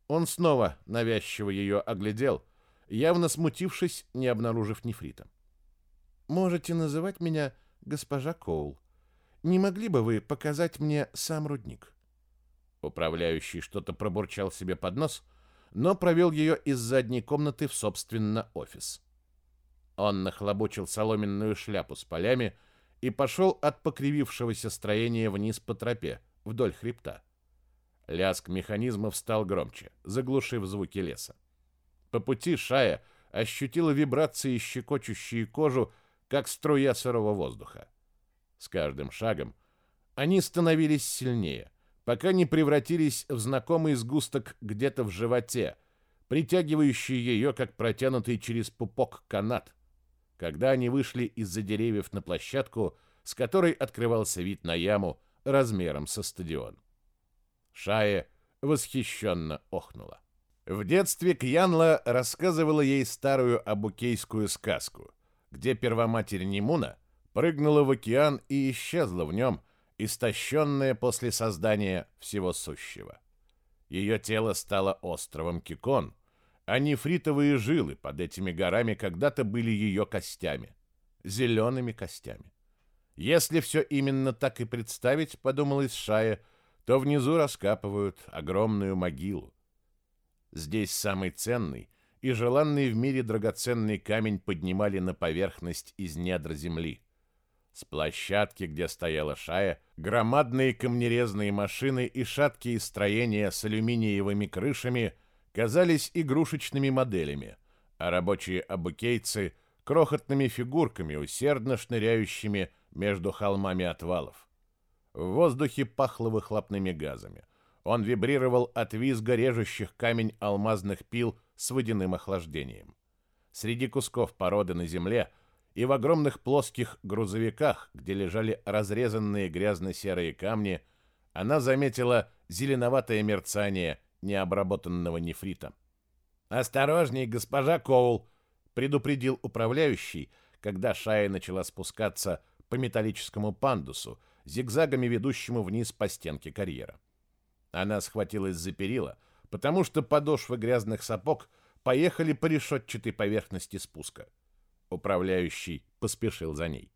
Speaker 2: Он снова навязчиво ее оглядел, явно смутившись, не обнаружив нефрита.
Speaker 3: «Можете называть меня госпожа Коул. Не могли бы вы показать мне сам рудник?»
Speaker 2: Управляющий что-то пробурчал себе под нос, но провел ее из задней комнаты в, собственно, офис. Он нахлобучил соломенную шляпу с полями и пошел от покривившегося строения вниз по тропе, вдоль хребта. Лязг механизмов стал громче, заглушив звуки леса. По пути Шая ощутила вибрации, щекочущие кожу, как струя сырого воздуха. С каждым шагом они становились сильнее, пока не превратились в знакомый сгусток где-то в животе, притягивающий ее, как протянутый через пупок канат. Когда они вышли из-за деревьев на площадку, с которой открывался вид на яму размером со стадион. Шая восхищенно охнула. В детстве Кьянла рассказывала ей старую абукейскую сказку — где первоматерь Немуна прыгнула в океан и исчезла в нем, истощенная после создания всего сущего. Ее тело стало островом Кикон, а нефритовые жилы под этими горами когда-то были ее костями, зелеными костями. Если все именно так и представить, подумалась Шая, то внизу раскапывают огромную могилу. Здесь самый ценный и желанный в мире драгоценный камень поднимали на поверхность из недр земли. С площадки, где стояла шая, громадные камнерезные машины и шаткие строения с алюминиевыми крышами казались игрушечными моделями, а рабочие абукейцы — крохотными фигурками, усердно шныряющими между холмами отвалов. В воздухе пахло выхлопными газами. Он вибрировал от визга режущих камень алмазных пил с водяным охлаждением. Среди кусков породы на земле и в огромных плоских грузовиках, где лежали разрезанные грязно-серые камни, она заметила зеленоватое мерцание необработанного нефрита. «Осторожней, госпожа Коул!» — предупредил управляющий, когда Шая начала спускаться по металлическому пандусу, зигзагами ведущему вниз по стенке карьера. Она схватилась за перила — потому что подошвы грязных сапог поехали по решетчатой поверхности спуска. Управляющий поспешил за ней.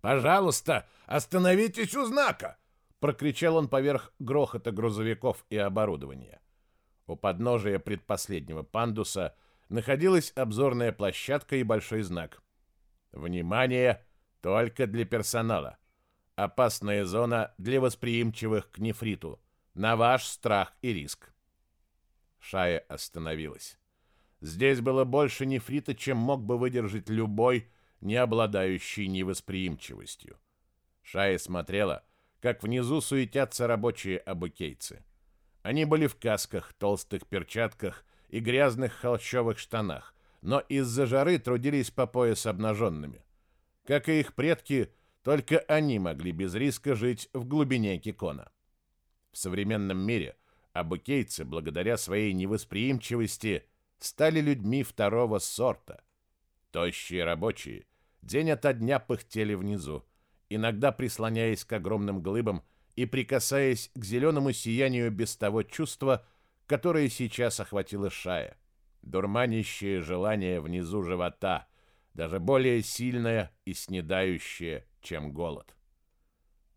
Speaker 2: «Пожалуйста, остановитесь у знака!» — прокричал он поверх грохота грузовиков и оборудования. У подножия предпоследнего пандуса находилась обзорная площадка и большой знак. «Внимание! Только для персонала! Опасная зона для восприимчивых к нефриту! На ваш страх и риск!» Шая остановилась. Здесь было больше нефрита, чем мог бы выдержать любой, не обладающий невосприимчивостью. Шая смотрела, как внизу суетятся рабочие абукейцы. Они были в касках, толстых перчатках и грязных холщовых штанах, но из-за жары трудились по пояс обнаженными. Как и их предки, только они могли без риска жить в глубине Кикона. В современном мире – Абукейцы, благодаря своей невосприимчивости, стали людьми второго сорта. Тощие рабочие день ото дня пыхтели внизу, иногда прислоняясь к огромным глыбам и прикасаясь к зеленому сиянию без того чувства, которое сейчас охватило Шая. Дурманящее желание внизу живота, даже более сильное и снедающее, чем голод.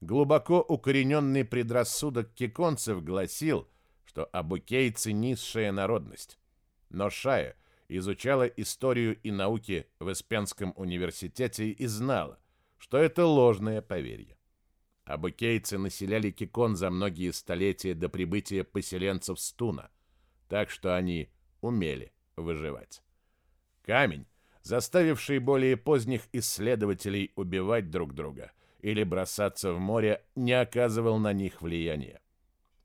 Speaker 2: Глубоко укорененный предрассудок киконцев гласил – что абукейцы – низшая народность. Но Шая изучала историю и науки в Испенском университете и знала, что это ложное поверье. Абукейцы населяли Кикон за многие столетия до прибытия поселенцев Стуна, так что они умели выживать. Камень, заставивший более поздних исследователей убивать друг друга или бросаться в море, не оказывал на них влияния.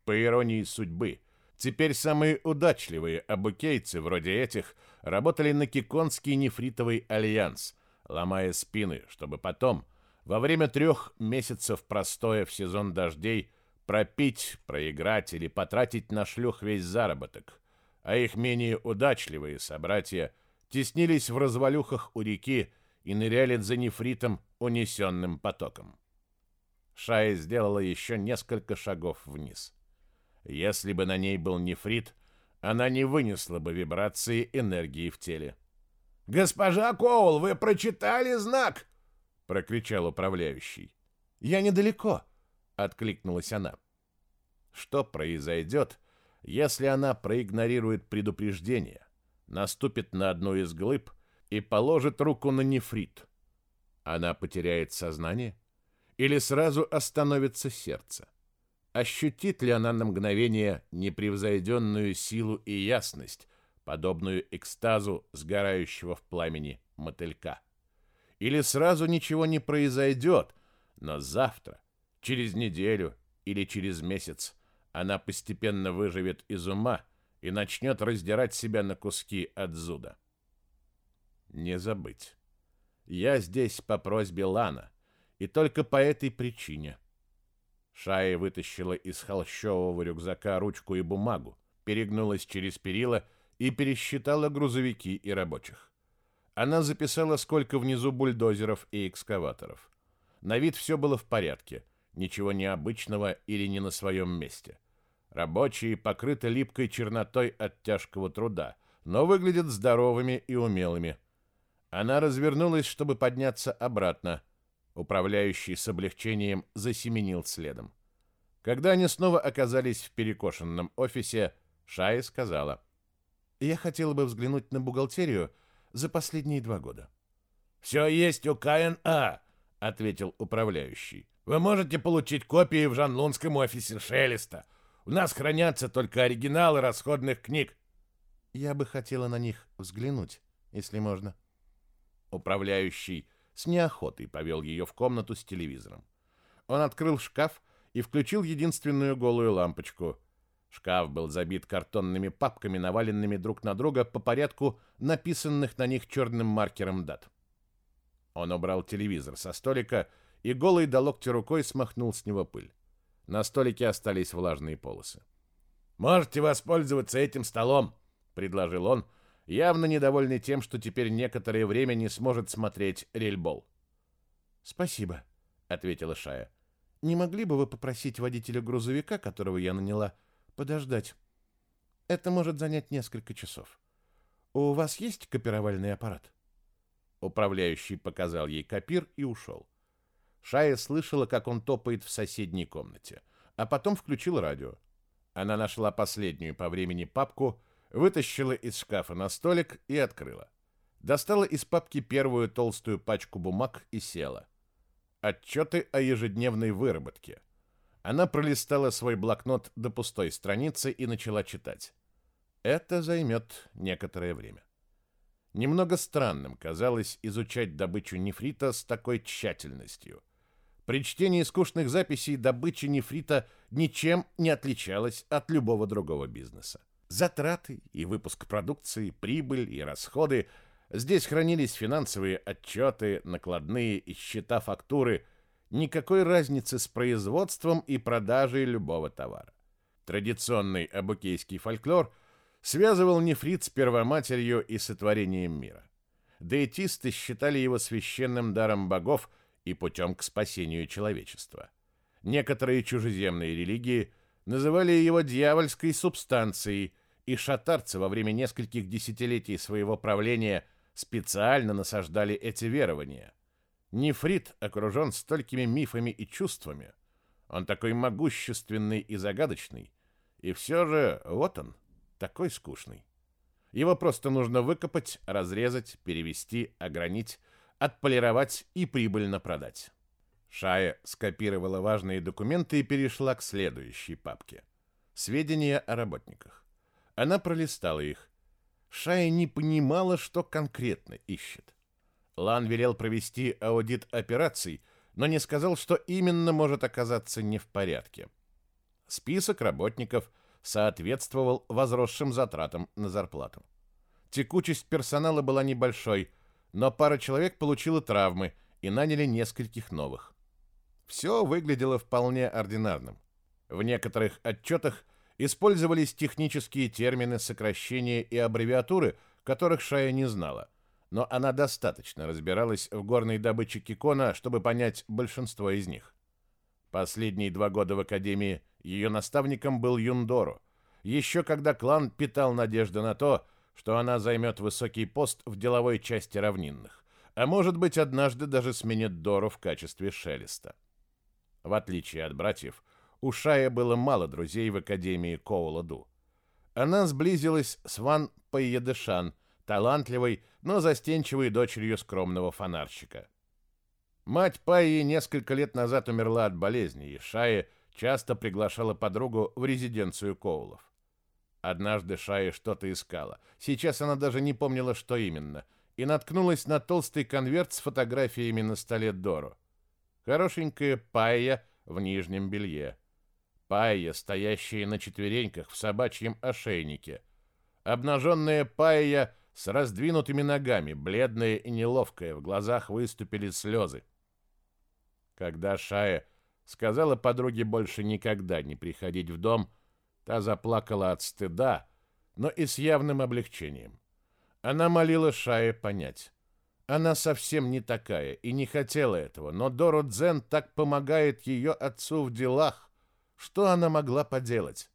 Speaker 2: По иронии судьбы, теперь самые удачливые абукейцы вроде этих работали на Киконский нефритовый альянс, ломая спины, чтобы потом, во время трех месяцев простоя в сезон дождей, пропить, проиграть или потратить на шлюх весь заработок, а их менее удачливые собратья – теснились в развалюхах у реки и ныряли за нефритом, унесенным потоком. Шая сделала еще несколько шагов вниз. Если бы на ней был нефрит, она не вынесла бы вибрации энергии в теле. «Госпожа Коул, вы прочитали знак?» — прокричал управляющий. «Я недалеко», — откликнулась она. Что произойдет, если она проигнорирует предупреждение? наступит на одну из глыб и положит руку на нефрит. Она потеряет сознание или сразу остановится сердце? Ощутит ли она на мгновение непревзойденную силу и ясность, подобную экстазу сгорающего в пламени мотылька? Или сразу ничего не произойдет, но завтра, через неделю или через месяц она постепенно выживет из ума и начнет раздирать себя на куски от зуда. Не забыть. Я здесь по просьбе Лана, и только по этой причине. Шая вытащила из холщового рюкзака ручку и бумагу, перегнулась через перила и пересчитала грузовики и рабочих. Она записала, сколько внизу бульдозеров и экскаваторов. На вид все было в порядке, ничего необычного или не на своем месте. Рабочие покрыты липкой чернотой от тяжкого труда, но выглядят здоровыми и умелыми. Она развернулась, чтобы подняться обратно. Управляющий с облегчением засеменил следом. Когда они снова оказались в перекошенном офисе, Шая сказала, «Я хотела бы взглянуть на бухгалтерию за последние два года».
Speaker 3: «Все есть у КНА», — ответил управляющий. «Вы можете получить копии в Жанлунском офисе Шелеста. У нас хранятся только оригиналы расходных книг.
Speaker 2: Я бы хотела на них взглянуть, если можно. Управляющий с неохотой повел ее в комнату с телевизором. Он открыл шкаф и включил единственную голую лампочку. Шкаф был забит картонными папками, наваленными друг на друга по порядку написанных на них черным маркером дат. Он убрал телевизор со столика и голой до локтя рукой смахнул с него пыль. На столике остались влажные полосы.
Speaker 3: «Можете воспользоваться этим столом», — предложил он,
Speaker 2: явно недовольный тем, что теперь некоторое время не сможет смотреть рельбол.
Speaker 3: «Спасибо», — ответила Шая.
Speaker 2: «Не могли бы вы попросить водителя грузовика, которого я наняла, подождать? Это может занять несколько часов. У вас есть копировальный аппарат?» Управляющий показал ей копир и ушел. Шая слышала, как он топает в соседней комнате, а потом включил радио. Она нашла последнюю по времени папку, вытащила из шкафа на столик и открыла. Достала из папки первую толстую пачку бумаг и села. Отчеты о ежедневной выработке. Она пролистала свой блокнот до пустой страницы и начала читать. Это займет некоторое время. Немного странным казалось изучать добычу нефрита с такой тщательностью – при чтении скучных записей добыча нефрита ничем не отличалась от любого другого бизнеса. Затраты и выпуск продукции, прибыль и расходы Здесь хранились финансовые отчеты, накладные и счета фактуры. Никакой разницы с производством и продажей любого товара. Традиционный абукейский фольклор связывал нефрит с первоматерью и сотворением мира. Дейтисты считали его священным даром богов – и путем к спасению человечества. Некоторые чужеземные религии называли его дьявольской субстанцией, и шатарцы во время нескольких десятилетий своего правления специально насаждали эти верования. Нефрит окружен столькими мифами и чувствами. Он такой могущественный и загадочный. И все же вот он, такой скучный. Его просто нужно выкопать, разрезать, перевести, огранить, отполировать и прибыльно продать. Шая скопировала важные документы и перешла к следующей папке. Сведения о работниках. Она пролистала их. Шая не понимала, что конкретно ищет. Лан велел провести аудит операций, но не сказал, что именно может оказаться не в порядке. Список работников соответствовал возросшим затратам на зарплату. Текучесть персонала была небольшой, но пара человек получила травмы и наняли нескольких новых. Все выглядело вполне ординарным. В некоторых отчетах использовались технические термины, сокращения и аббревиатуры, которых Шая не знала, но она достаточно разбиралась в горной добыче кикона, чтобы понять большинство из них. Последние два года в Академии ее наставником был Юндору, еще когда клан питал надежды на то, что она займет высокий пост в деловой части равнинных, а может быть однажды даже сменит Дору в качестве шелеста. В отличие от братьев, у Шая было мало друзей в Академии Коуладу. Она сблизилась с Ван Пайедешан, талантливой, но застенчивой дочерью скромного фонарщика. Мать Пайи несколько лет назад умерла от болезни, и Шая часто приглашала подругу в резиденцию Коулов. Однажды Шая что-то искала. Сейчас она даже не помнила, что именно. И наткнулась на толстый конверт с фотографиями на столе Дору. Хорошенькая Пайя в нижнем белье. Пайя, стоящая на четвереньках в собачьем ошейнике. Обнаженная Пайя с раздвинутыми ногами, бледная и неловкая, в глазах выступили слезы. Когда Шая сказала подруге больше никогда не приходить в дом, Та заплакала от стыда, но и с явным облегчением. Она молила Шае понять. Она совсем не такая и не хотела этого, но Доро Дзен так помогает ее отцу в делах. Что она могла поделать?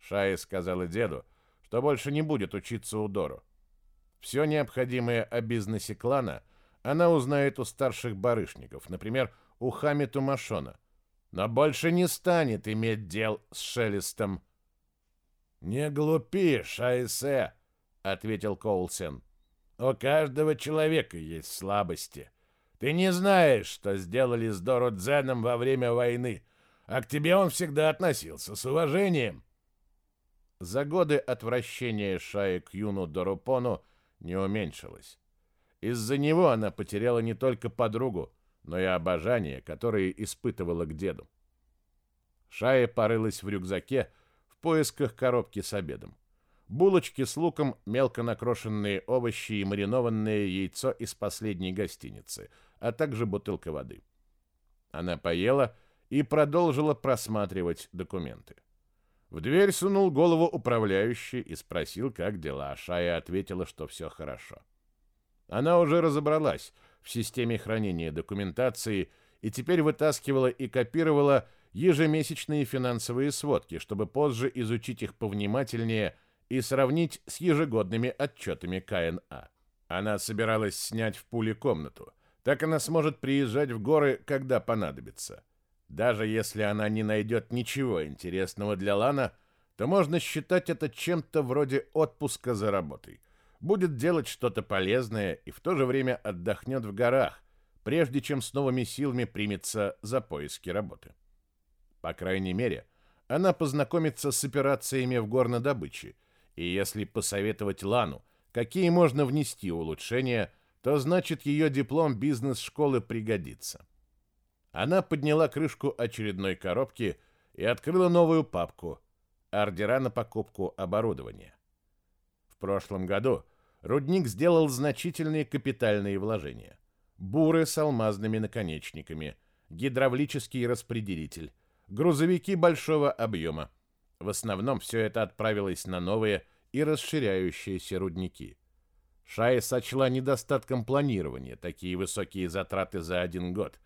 Speaker 2: Шая сказала деду, что больше не будет учиться у Дору. Все необходимое о бизнесе клана она узнает у старших барышников, например, у Хами Тумашона но больше не станет иметь дел с Шелестом. «Не глупи, Шайсе», — ответил Коулсен. «У каждого человека есть слабости. Ты не знаешь, что сделали с Доро Дзеном во время войны, а к тебе он всегда относился с уважением». За годы отвращения Шаи к юну Дорупону не уменьшилось. Из-за него она потеряла не только подругу, но и обожание, которое испытывала к деду. Шая порылась в рюкзаке в поисках коробки с обедом. Булочки с луком, мелко накрошенные овощи и маринованное яйцо из последней гостиницы, а также бутылка воды. Она поела и продолжила просматривать документы. В дверь сунул голову управляющий и спросил, как дела. Шая ответила, что все хорошо. Она уже разобралась в системе хранения документации и теперь вытаскивала и копировала ежемесячные финансовые сводки, чтобы позже изучить их повнимательнее и сравнить с ежегодными отчетами КНА. Она собиралась снять в пуле комнату. Так она сможет приезжать в горы, когда понадобится. Даже если она не найдет ничего интересного для Лана, то можно считать это чем-то вроде отпуска за работой – будет делать что-то полезное и в то же время отдохнет в горах, прежде чем с новыми силами примется за поиски работы. По крайней мере, она познакомится с операциями в горнодобыче, и если посоветовать Лану, какие можно внести улучшения, то значит ее диплом бизнес-школы пригодится. Она подняла крышку очередной коробки и открыла новую папку «Ордера на покупку оборудования». В прошлом году рудник сделал значительные капитальные вложения. Буры с алмазными наконечниками, гидравлический распределитель, грузовики большого объема. В основном все это отправилось на новые и расширяющиеся рудники. Шая сочла недостатком планирования такие высокие затраты за один год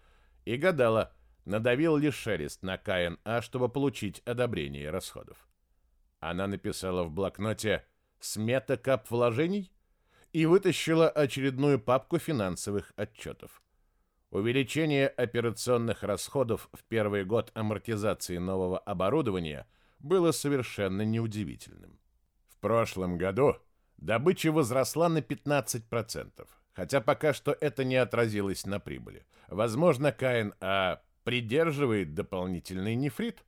Speaker 2: и гадала, надавил ли Шерест на КНА, чтобы получить одобрение расходов. Она написала в блокноте «Смета кап вложений?» и вытащила очередную папку финансовых отчетов. Увеличение операционных расходов в первый год амортизации нового оборудования было совершенно неудивительным. В прошлом году добыча возросла на 15%,
Speaker 1: хотя пока что это не отразилось на прибыли. Возможно, КНА придерживает дополнительный нефрит?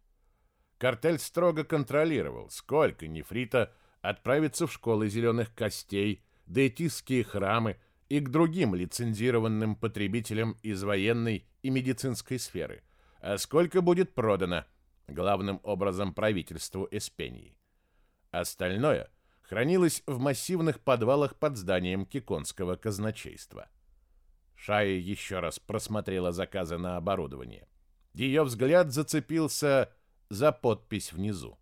Speaker 1: Картель строго контролировал, сколько нефрита отправится в школы зеленых костей, дейтистские храмы и к другим лицензированным потребителям из военной и медицинской сферы, а сколько будет продано, главным образом правительству Эспении. Остальное хранилось в массивных подвалах под зданием Киконского казначейства. Шая еще раз просмотрела заказы на оборудование. Ее взгляд зацепился за подпись внизу.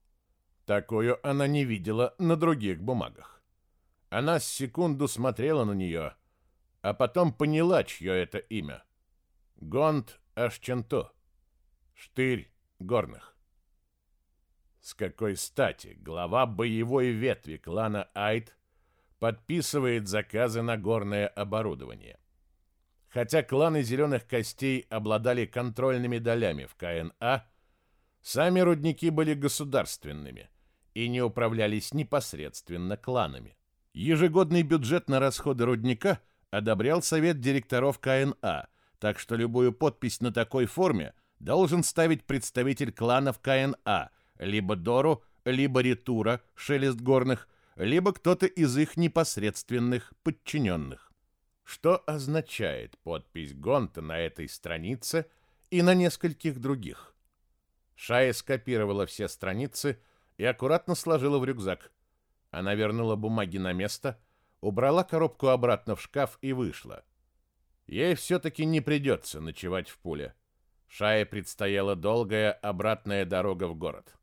Speaker 1: Такую она не видела на других бумагах. Она с секунду смотрела на нее, а потом поняла, чье это имя. Гонд Ашченто. Штырь горных. С какой стати глава боевой ветви клана Айт подписывает заказы на горное оборудование? Хотя кланы Зеленых Костей обладали контрольными долями в КНА, сами рудники были государственными и не управлялись непосредственно кланами. Ежегодный бюджет на расходы рудника одобрял совет директоров КНА, так что любую подпись на такой форме должен ставить представитель кланов КНА – либо Дору, либо Ритура, шелест горных, либо кто-то из их непосредственных подчиненных. Что означает подпись Гонта на этой странице и на нескольких других? Шая скопировала все страницы и аккуратно сложила в рюкзак. Она вернула бумаги на место, убрала коробку обратно в шкаф и вышла. Ей все-таки не придется ночевать в пуле. Шае предстояла долгая обратная дорога в город.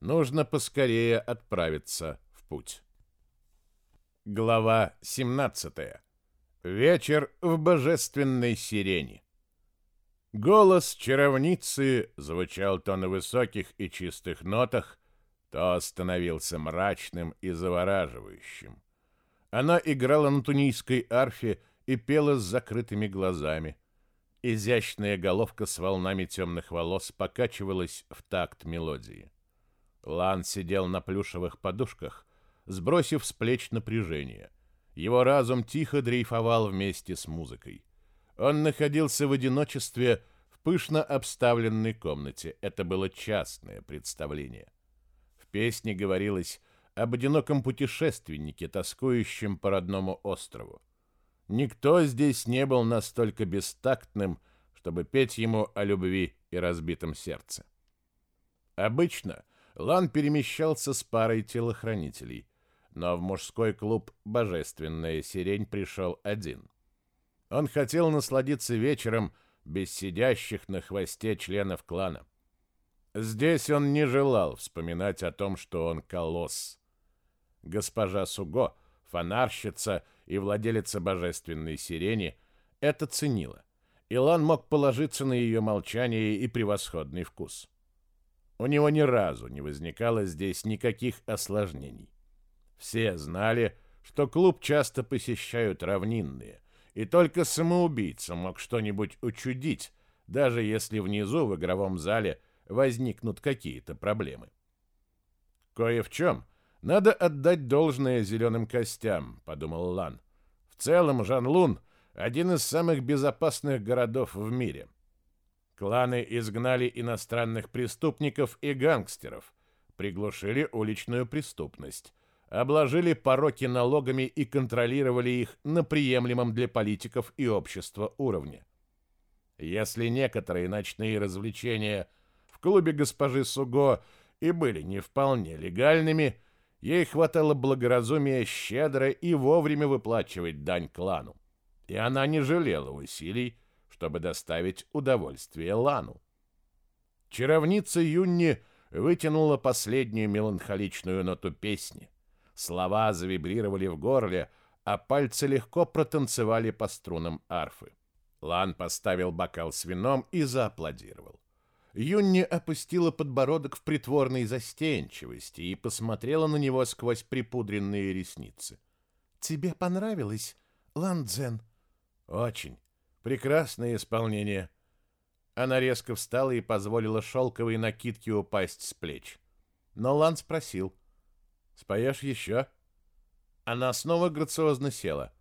Speaker 1: Нужно поскорее отправиться в путь. Глава 17. Вечер в божественной сирени. Голос чаровницы звучал то на высоких и чистых нотах, то становился мрачным и завораживающим. Она играла на тунийской арфе и пела с закрытыми глазами. Изящная головка с волнами темных волос покачивалась в такт мелодии. Лан сидел на плюшевых подушках, сбросив с плеч напряжение. Его разум тихо дрейфовал вместе с музыкой. Он находился в одиночестве в пышно обставленной комнате. Это было частное представление. В песне говорилось об одиноком путешественнике, тоскующем по родному острову. Никто здесь не был настолько бестактным, чтобы петь ему о любви и разбитом сердце. Обычно Лан перемещался с парой телохранителей, но в мужской клуб «Божественная сирень» пришел один. Он хотел насладиться вечером без сидящих на хвосте членов клана. Здесь он не желал вспоминать о том, что он колосс. Госпожа Суго, фонарщица и владелица божественной сирени, это ценила. Илан мог положиться на ее молчание и превосходный вкус. У него ни разу не возникало здесь никаких осложнений. Все знали, что клуб часто посещают равнинные, и только самоубийца мог что-нибудь учудить, даже если внизу в игровом зале возникнут какие-то проблемы. Кое в чем надо отдать должное зеленым костям, подумал Лан. В целом Жан-Лун один из самых безопасных городов в мире. Кланы изгнали иностранных преступников и гангстеров, приглушили уличную преступность, обложили пороки налогами и контролировали их на приемлемом для политиков и общества уровне. Если некоторые ночные развлечения в клубе госпожи Суго и были не вполне легальными, ей хватало благоразумия щедро и вовремя выплачивать дань клану. И она не жалела усилий, чтобы доставить удовольствие Лану. Чаровница Юнни вытянула последнюю меланхоличную ноту песни. Слова завибрировали в горле, а пальцы легко протанцевали по струнам арфы. Лан поставил бокал с вином и зааплодировал. Юнни опустила подбородок в притворной застенчивости и посмотрела на него сквозь припудренные ресницы. «Тебе понравилось, Лан Дзен?» «Очень. Прекрасное исполнение. Она резко встала и позволила шелковой накидке упасть с плеч. Но Лан спросил. «Споешь еще?» Она снова грациозно села.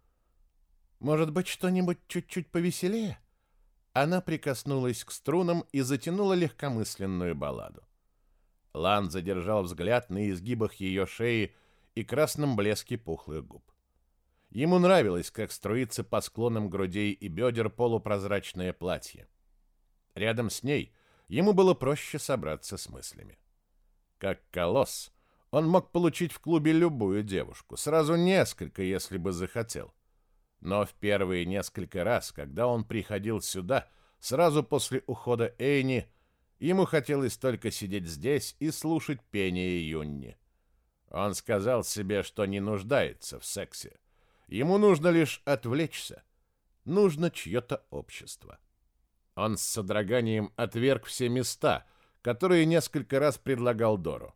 Speaker 2: Может быть, что-нибудь чуть-чуть повеселее? Она прикоснулась к струнам и затянула легкомысленную балладу. Лан задержал взгляд на изгибах ее шеи и красном блеске пухлых губ. Ему нравилось, как струится по склонам грудей и бедер полупрозрачное платье. Рядом с ней ему было проще собраться с мыслями. Как колосс, он мог получить в клубе любую девушку, сразу несколько, если бы захотел. Но в первые несколько раз, когда он приходил сюда, сразу после ухода Эйни, ему хотелось только сидеть здесь и слушать пение Юнни. Он сказал себе, что не нуждается в сексе. Ему нужно лишь отвлечься. Нужно чье-то общество. Он с содроганием отверг все места, которые несколько раз предлагал Дору.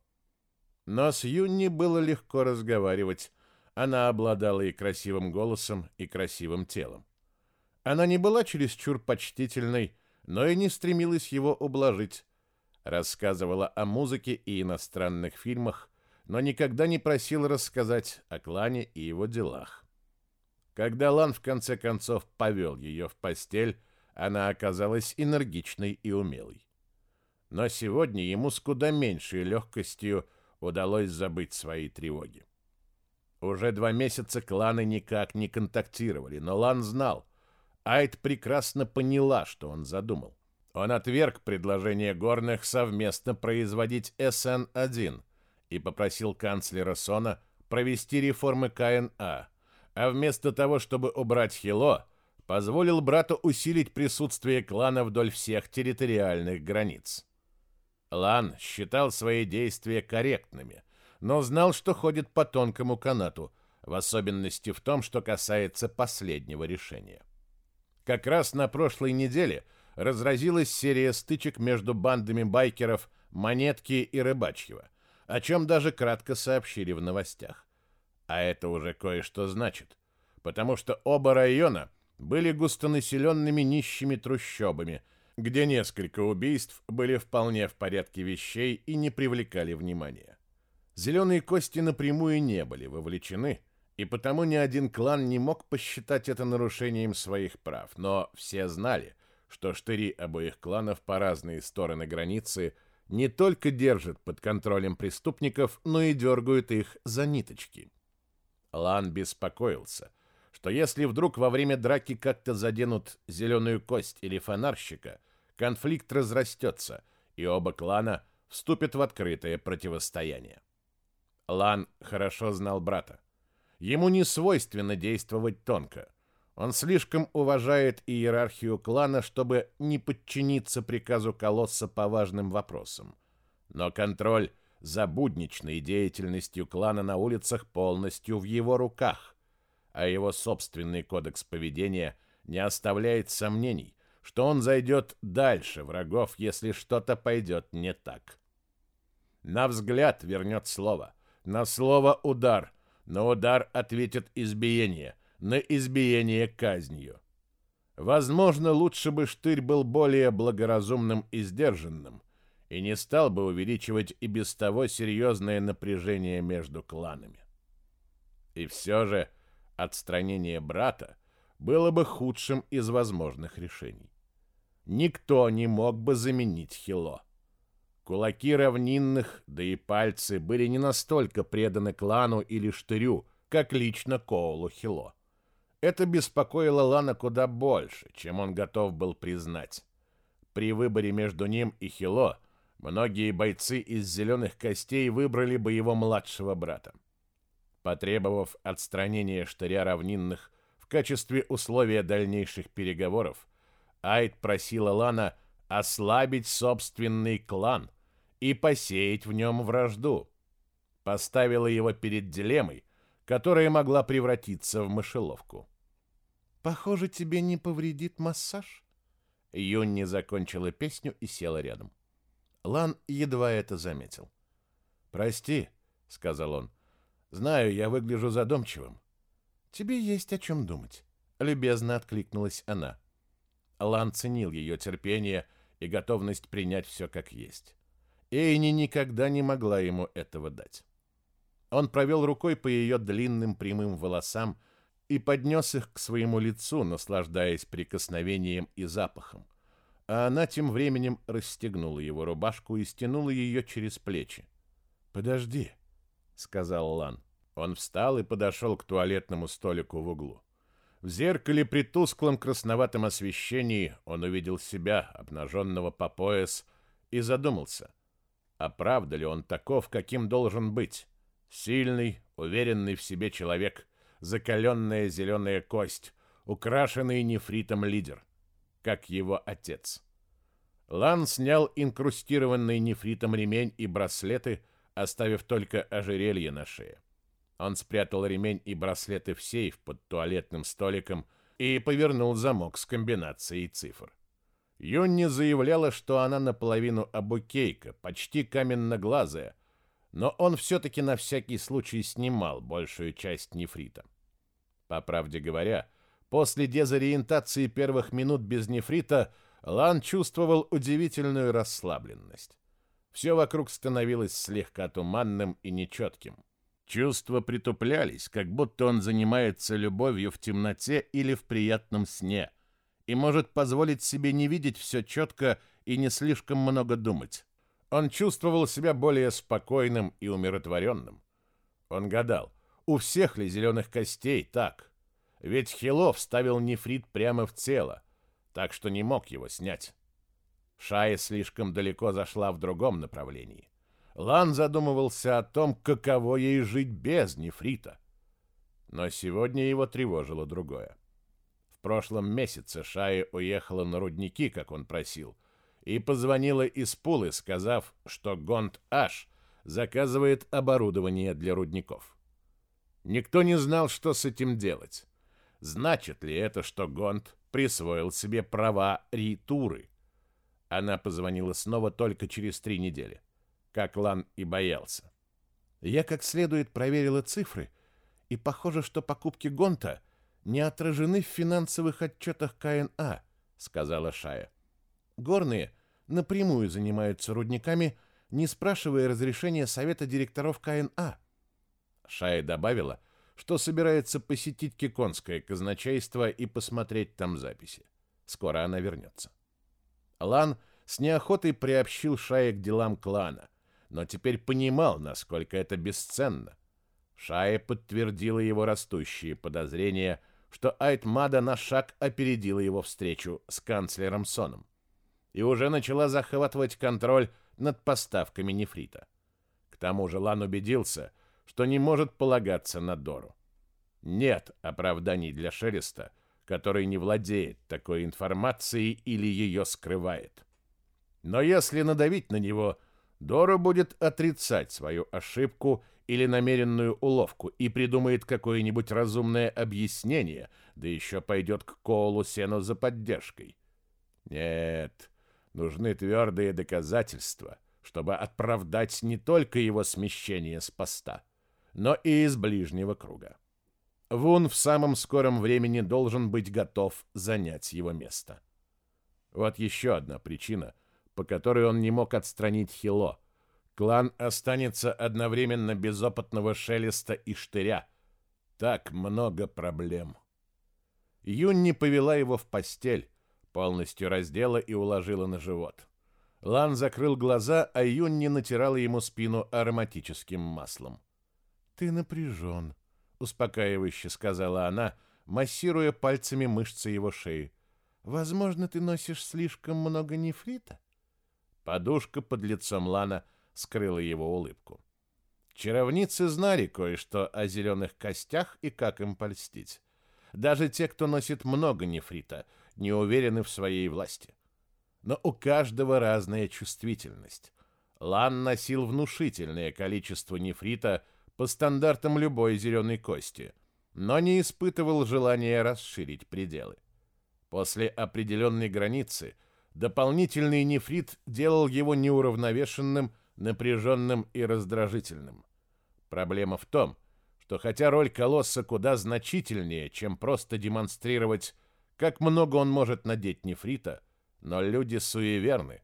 Speaker 2: Но с Юнни было легко разговаривать, она обладала и красивым голосом, и красивым телом. Она не была чересчур почтительной, но и не стремилась его ублажить. Рассказывала о музыке и иностранных фильмах, но никогда не просила рассказать о клане и его делах. Когда Лан в конце концов повел ее в постель, она оказалась энергичной и умелой. Но сегодня ему с куда меньшей легкостью удалось забыть свои тревоги. Уже два месяца кланы никак не контактировали, но Лан знал. Айд прекрасно поняла, что он задумал. Он отверг предложение горных совместно производить СН-1 и попросил канцлера Сона провести реформы КНА, а вместо того, чтобы убрать Хило, позволил брату усилить присутствие клана вдоль всех территориальных границ. Лан считал свои действия корректными – но знал, что ходит по тонкому канату, в особенности в том, что касается последнего решения. Как раз на прошлой неделе разразилась серия стычек между бандами байкеров Монетки и Рыбачьего, о чем даже кратко сообщили в новостях. А это уже кое-что значит, потому что оба района были густонаселенными нищими трущобами, где несколько убийств были вполне в порядке вещей и не привлекали внимания. Зеленые кости напрямую не были вовлечены, и потому ни один клан не мог посчитать это нарушением своих прав, но все знали, что штыри обоих кланов по разные стороны границы не только держат под контролем преступников, но и дергают их за ниточки. Лан беспокоился, что если вдруг во время драки как-то заденут зеленую кость или фонарщика, конфликт разрастется, и оба клана вступят в открытое противостояние. Лан хорошо знал брата. Ему не свойственно действовать тонко. Он слишком уважает иерархию клана, чтобы не подчиниться приказу колосса по важным вопросам. Но контроль за будничной деятельностью клана на улицах полностью в его руках, а его собственный кодекс поведения не оставляет сомнений, что он зайдет дальше врагов, если что-то пойдет не так. На взгляд вернет слово — на слово «удар». На удар ответит избиение. На избиение казнью. Возможно, лучше бы Штырь был более благоразумным и сдержанным и не стал бы увеличивать и без того серьезное напряжение между кланами. И все же отстранение брата было бы худшим из возможных решений. Никто не мог бы заменить Хило. Кулаки равнинных, да и пальцы были не настолько преданы клану или штырю, как лично Коулу Хило. Это беспокоило Лана куда больше, чем он готов был признать. При выборе между ним и Хило многие бойцы из зеленых костей выбрали бы его младшего брата. Потребовав отстранения штыря равнинных в качестве условия дальнейших переговоров, Айд просила Лана ослабить собственный клан и посеять в нем вражду. Поставила его перед дилеммой, которая могла превратиться в мышеловку. «Похоже, тебе не повредит массаж?» Юнни закончила песню и села рядом. Лан едва это заметил. «Прости», — сказал он. «Знаю, я выгляжу задумчивым». «Тебе есть о чем думать», — любезно откликнулась она. Лан ценил ее терпение и готовность принять все как есть. Эйни никогда не могла ему этого дать. Он провел рукой по ее длинным прямым волосам и поднес их к своему лицу, наслаждаясь прикосновением и запахом. А она тем временем расстегнула его рубашку и стянула ее через плечи. «Подожди», — сказал Лан. Он встал и подошел к туалетному столику в углу. В зеркале при тусклом красноватом освещении он увидел себя, обнаженного по пояс, и задумался, а правда ли он таков, каким должен быть? Сильный, уверенный в себе человек, закаленная зеленая кость, украшенный нефритом лидер, как его отец. Лан снял инкрустированный нефритом ремень и браслеты, оставив только ожерелье на шее. Он спрятал ремень и браслеты в сейф под туалетным столиком и повернул замок с комбинацией цифр. Юнни заявляла, что она наполовину абукейка, почти каменноглазая, но он все-таки на всякий случай снимал большую часть нефрита. По правде говоря, после дезориентации первых минут без нефрита Лан чувствовал удивительную расслабленность. Все вокруг становилось слегка туманным и нечетким. Чувства притуплялись, как будто он занимается любовью в темноте или в приятном сне, и может позволить себе не видеть все четко и не слишком много думать. Он чувствовал себя более спокойным и умиротворенным. Он гадал, у всех ли зеленых костей так? Ведь Хилов ставил нефрит прямо в тело, так что не мог его снять. Шая слишком далеко зашла в другом направлении. Лан задумывался о том, каково ей жить без нефрита. Но сегодня его тревожило другое. В прошлом месяце Шая уехала на рудники, как он просил, и позвонила из Пулы, сказав, что Гонд Аш заказывает оборудование для рудников. Никто не знал, что с этим делать. Значит ли это, что Гонд присвоил себе права ритуры? Она позвонила снова только через три недели как Лан и боялся. Я как следует проверила цифры, и похоже, что покупки Гонта не отражены в финансовых отчетах КНА, сказала Шая. Горные напрямую занимаются рудниками, не спрашивая разрешения совета директоров КНА. Шая добавила, что собирается посетить Киконское казначейство и посмотреть там записи. Скоро она вернется. Лан с неохотой приобщил Шая к делам клана, но теперь понимал, насколько это бесценно. Шая подтвердила его растущие подозрения, что Айтмада на шаг опередила его встречу с канцлером Соном и уже начала захватывать контроль над поставками нефрита. К тому же Лан убедился, что не может полагаться на Дору. Нет оправданий для Шереста, который не владеет такой информацией или ее скрывает. Но если надавить на него – Дора будет отрицать свою ошибку или намеренную уловку и придумает какое-нибудь разумное объяснение, да еще пойдет к Коулу Сену за поддержкой. Нет, нужны твердые доказательства, чтобы оправдать не только его смещение с поста, но и из ближнего круга. Вун в самом скором времени должен быть готов занять его место. Вот еще одна причина — по которой он не мог отстранить Хило. Клан останется одновременно без опытного Шелеста и Штыря. Так много проблем. Юнни повела его в постель, полностью раздела и уложила на живот. Лан закрыл глаза, а Юнни натирала ему спину ароматическим маслом. «Ты напряжен», — успокаивающе сказала она, массируя пальцами мышцы его шеи. «Возможно, ты носишь слишком много нефрита?» Подушка под лицом Лана скрыла его улыбку. Чаровницы знали кое-что о зеленых костях и как им польстить. Даже те, кто носит много нефрита, не уверены в своей власти. Но у каждого разная чувствительность. Лан носил внушительное количество нефрита по стандартам любой зеленой кости, но не испытывал желания расширить пределы. После определенной границы Дополнительный нефрит делал его неуравновешенным, напряженным и раздражительным. Проблема в том, что хотя роль колосса куда значительнее, чем просто демонстрировать, как много он может надеть нефрита, но люди суеверны.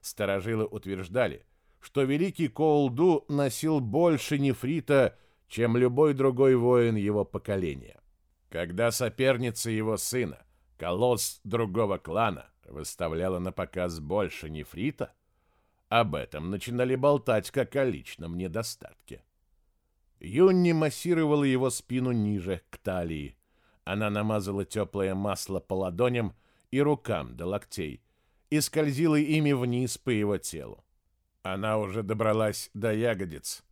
Speaker 2: Старожилы утверждали, что великий Коулду носил больше нефрита, чем любой другой воин его поколения.
Speaker 3: Когда соперница его сына, колосс другого клана, выставляла на показ больше нефрита, об этом начинали болтать как о личном недостатке. Юнни массировала его спину ниже, к талии. Она намазала теплое масло по ладоням и рукам до локтей и скользила ими вниз по его телу. Она уже добралась до ягодиц.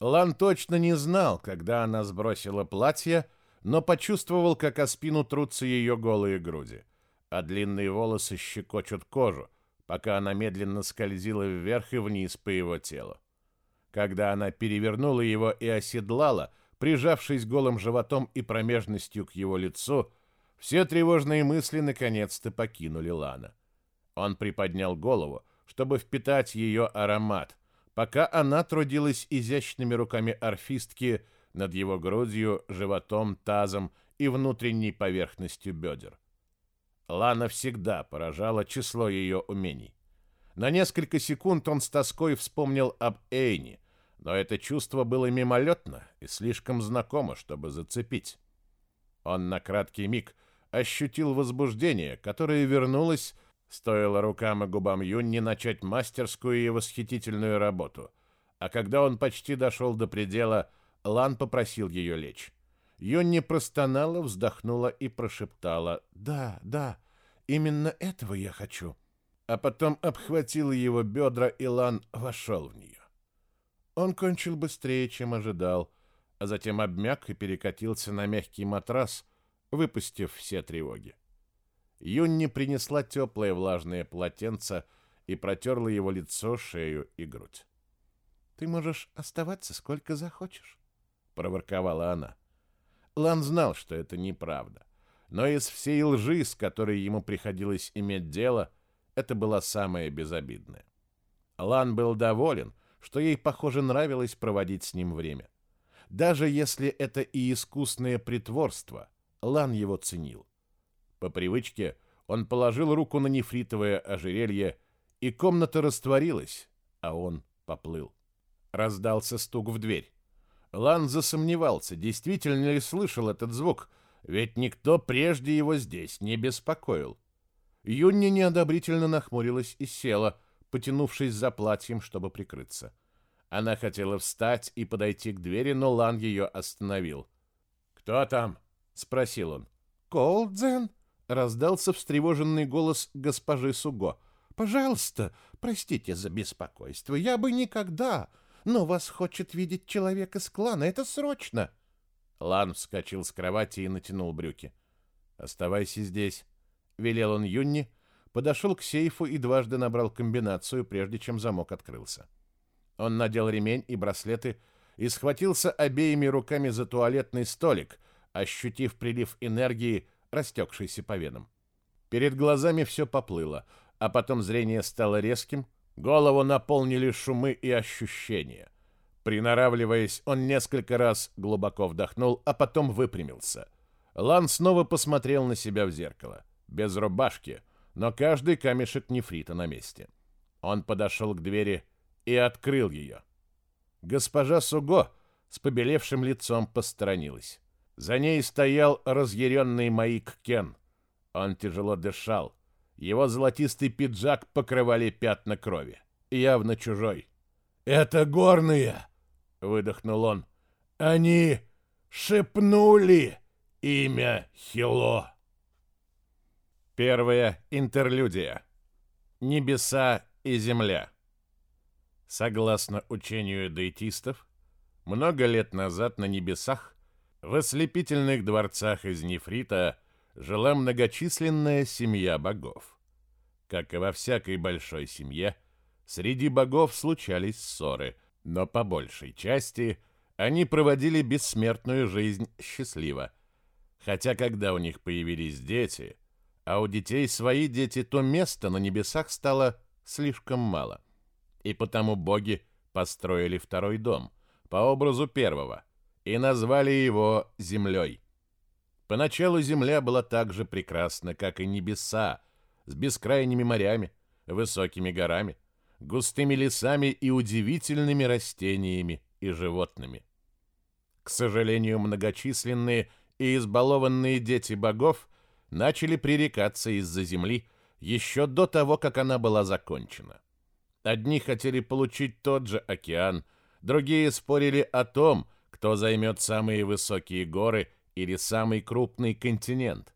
Speaker 3: Лан точно не знал, когда она сбросила платье, но почувствовал, как о спину трутся ее голые груди, а длинные волосы щекочут кожу, пока она медленно скользила вверх и вниз по его телу. Когда она перевернула его и оседлала, прижавшись голым животом и промежностью к его лицу, все тревожные мысли наконец-то покинули Лана. Он приподнял голову, чтобы впитать ее аромат, пока она трудилась изящными руками орфистки над его грудью, животом, тазом и внутренней поверхностью бедер. Лана всегда поражала число ее умений. На несколько секунд он с тоской вспомнил об Эйне, но это чувство было мимолетно и слишком знакомо, чтобы зацепить. Он на краткий миг ощутил возбуждение, которое вернулось, стоило рукам и губам Юнни начать мастерскую и восхитительную работу. А когда он почти дошел до предела, Лан попросил ее лечь. Юнни простонала, вздохнула и прошептала «Да, да, именно этого я хочу». А потом обхватила его бедра, и Лан вошел в нее. Он кончил быстрее, чем ожидал, а затем обмяк и перекатился на мягкий матрас, выпустив все тревоги. Юнни принесла теплое влажное полотенце и протерла его лицо, шею и грудь. «Ты можешь оставаться сколько захочешь», — проворковала она. Лан знал, что это неправда, но из всей лжи, с которой ему приходилось иметь дело, это была самая безобидная. Лан был доволен, что ей, похоже, нравилось проводить с ним время. Даже если это и искусное притворство, Лан его ценил. По привычке он положил руку на нефритовое ожерелье, и комната растворилась, а он поплыл. Раздался стук в дверь. Лан засомневался, действительно ли слышал этот звук, ведь никто прежде его здесь не беспокоил. Юнни неодобрительно нахмурилась и села, потянувшись за платьем, чтобы прикрыться. Она хотела встать и подойти к двери, но Лан ее остановил. «Кто там?» — спросил он.
Speaker 2: «Колдзен?» — раздался встревоженный голос госпожи Суго. «Пожалуйста, простите за беспокойство. Я бы никогда... Но вас хочет видеть человек из клана. Это срочно!»
Speaker 3: Лан вскочил с кровати и натянул брюки. «Оставайся здесь», — велел он Юнни, подошел к сейфу и дважды набрал комбинацию, прежде чем замок открылся. Он надел ремень и браслеты и схватился обеими руками за туалетный столик, ощутив прилив энергии, растекшийся по венам. Перед глазами все поплыло, а потом зрение стало резким, голову наполнили шумы и ощущения. Приноравливаясь, он несколько раз глубоко вдохнул, а потом выпрямился. Лан снова посмотрел на себя в зеркало. Без рубашки, но каждый камешек нефрита на месте. Он подошел к двери и открыл ее. Госпожа Суго с побелевшим лицом посторонилась. За ней стоял разъяренный Маик Кен. Он тяжело дышал. Его золотистый пиджак покрывали пятна крови. Явно чужой. «Это горные!» — выдохнул он. «Они шепнули имя Хило!» Первая интерлюдия. Небеса и земля. Согласно учению дейтистов, много лет назад на небесах, в ослепительных дворцах из нефрита, жила многочисленная семья богов. Как и во всякой большой семье, среди богов случались ссоры, но по большей части они проводили бессмертную жизнь счастливо. Хотя когда у них появились дети, а у детей свои дети, то места на небесах стало слишком мало – и потому боги построили второй дом по образу первого и назвали его землей. Поначалу земля была так же прекрасна, как и небеса, с бескрайними морями, высокими горами, густыми лесами и удивительными растениями и животными. К сожалению, многочисленные
Speaker 2: и избалованные дети богов начали пререкаться из-за земли еще до того, как она была закончена. Одни хотели получить тот же океан, другие спорили о том, кто займет самые высокие горы или самый крупный континент.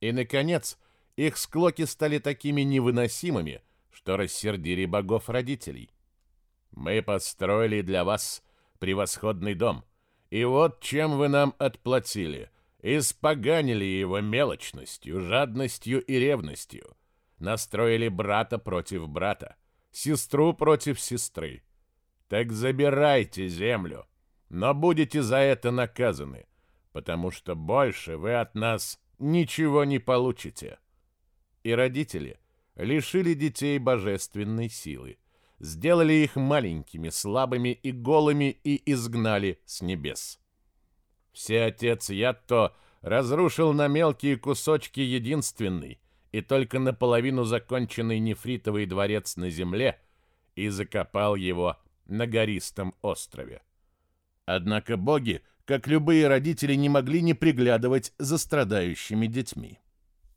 Speaker 2: И, наконец, их склоки стали такими невыносимыми, что рассердили богов-родителей. «Мы построили для вас превосходный дом, и вот чем вы нам отплатили. Испоганили его мелочностью, жадностью и ревностью. Настроили брата против брата, сестру против сестры. Так забирайте землю, но будете за это наказаны, потому что больше вы от нас ничего не получите. И родители лишили детей божественной силы, сделали их маленькими, слабыми и голыми и изгнали с небес. Все отец Ятто разрушил на мелкие кусочки единственный и только наполовину законченный нефритовый дворец на земле и закопал его на гористом острове. Однако боги, как любые родители, не могли не приглядывать за страдающими детьми.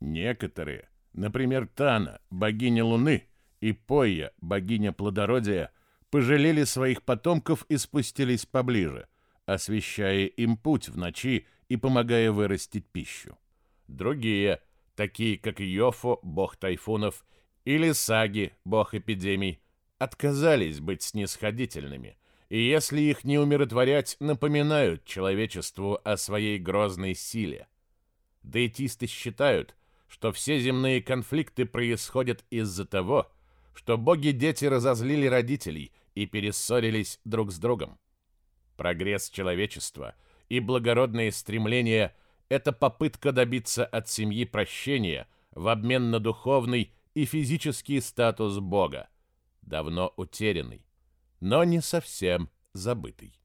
Speaker 2: Некоторые, например, Тана, богиня Луны, и Пойя, богиня плодородия, пожалели своих потомков и спустились поближе, освещая им путь в ночи и помогая вырастить пищу. Другие, такие как Йофо, бог тайфунов, или Саги, бог эпидемий, отказались быть снисходительными, и если их не умиротворять, напоминают человечеству о своей грозной силе. Дейтисты считают, что все земные конфликты происходят из-за того, что боги-дети разозлили родителей и перессорились друг с другом. Прогресс человечества и благородные стремления – это попытка добиться от семьи прощения в обмен на духовный и физический статус Бога – давно утерянный, но не совсем забытый.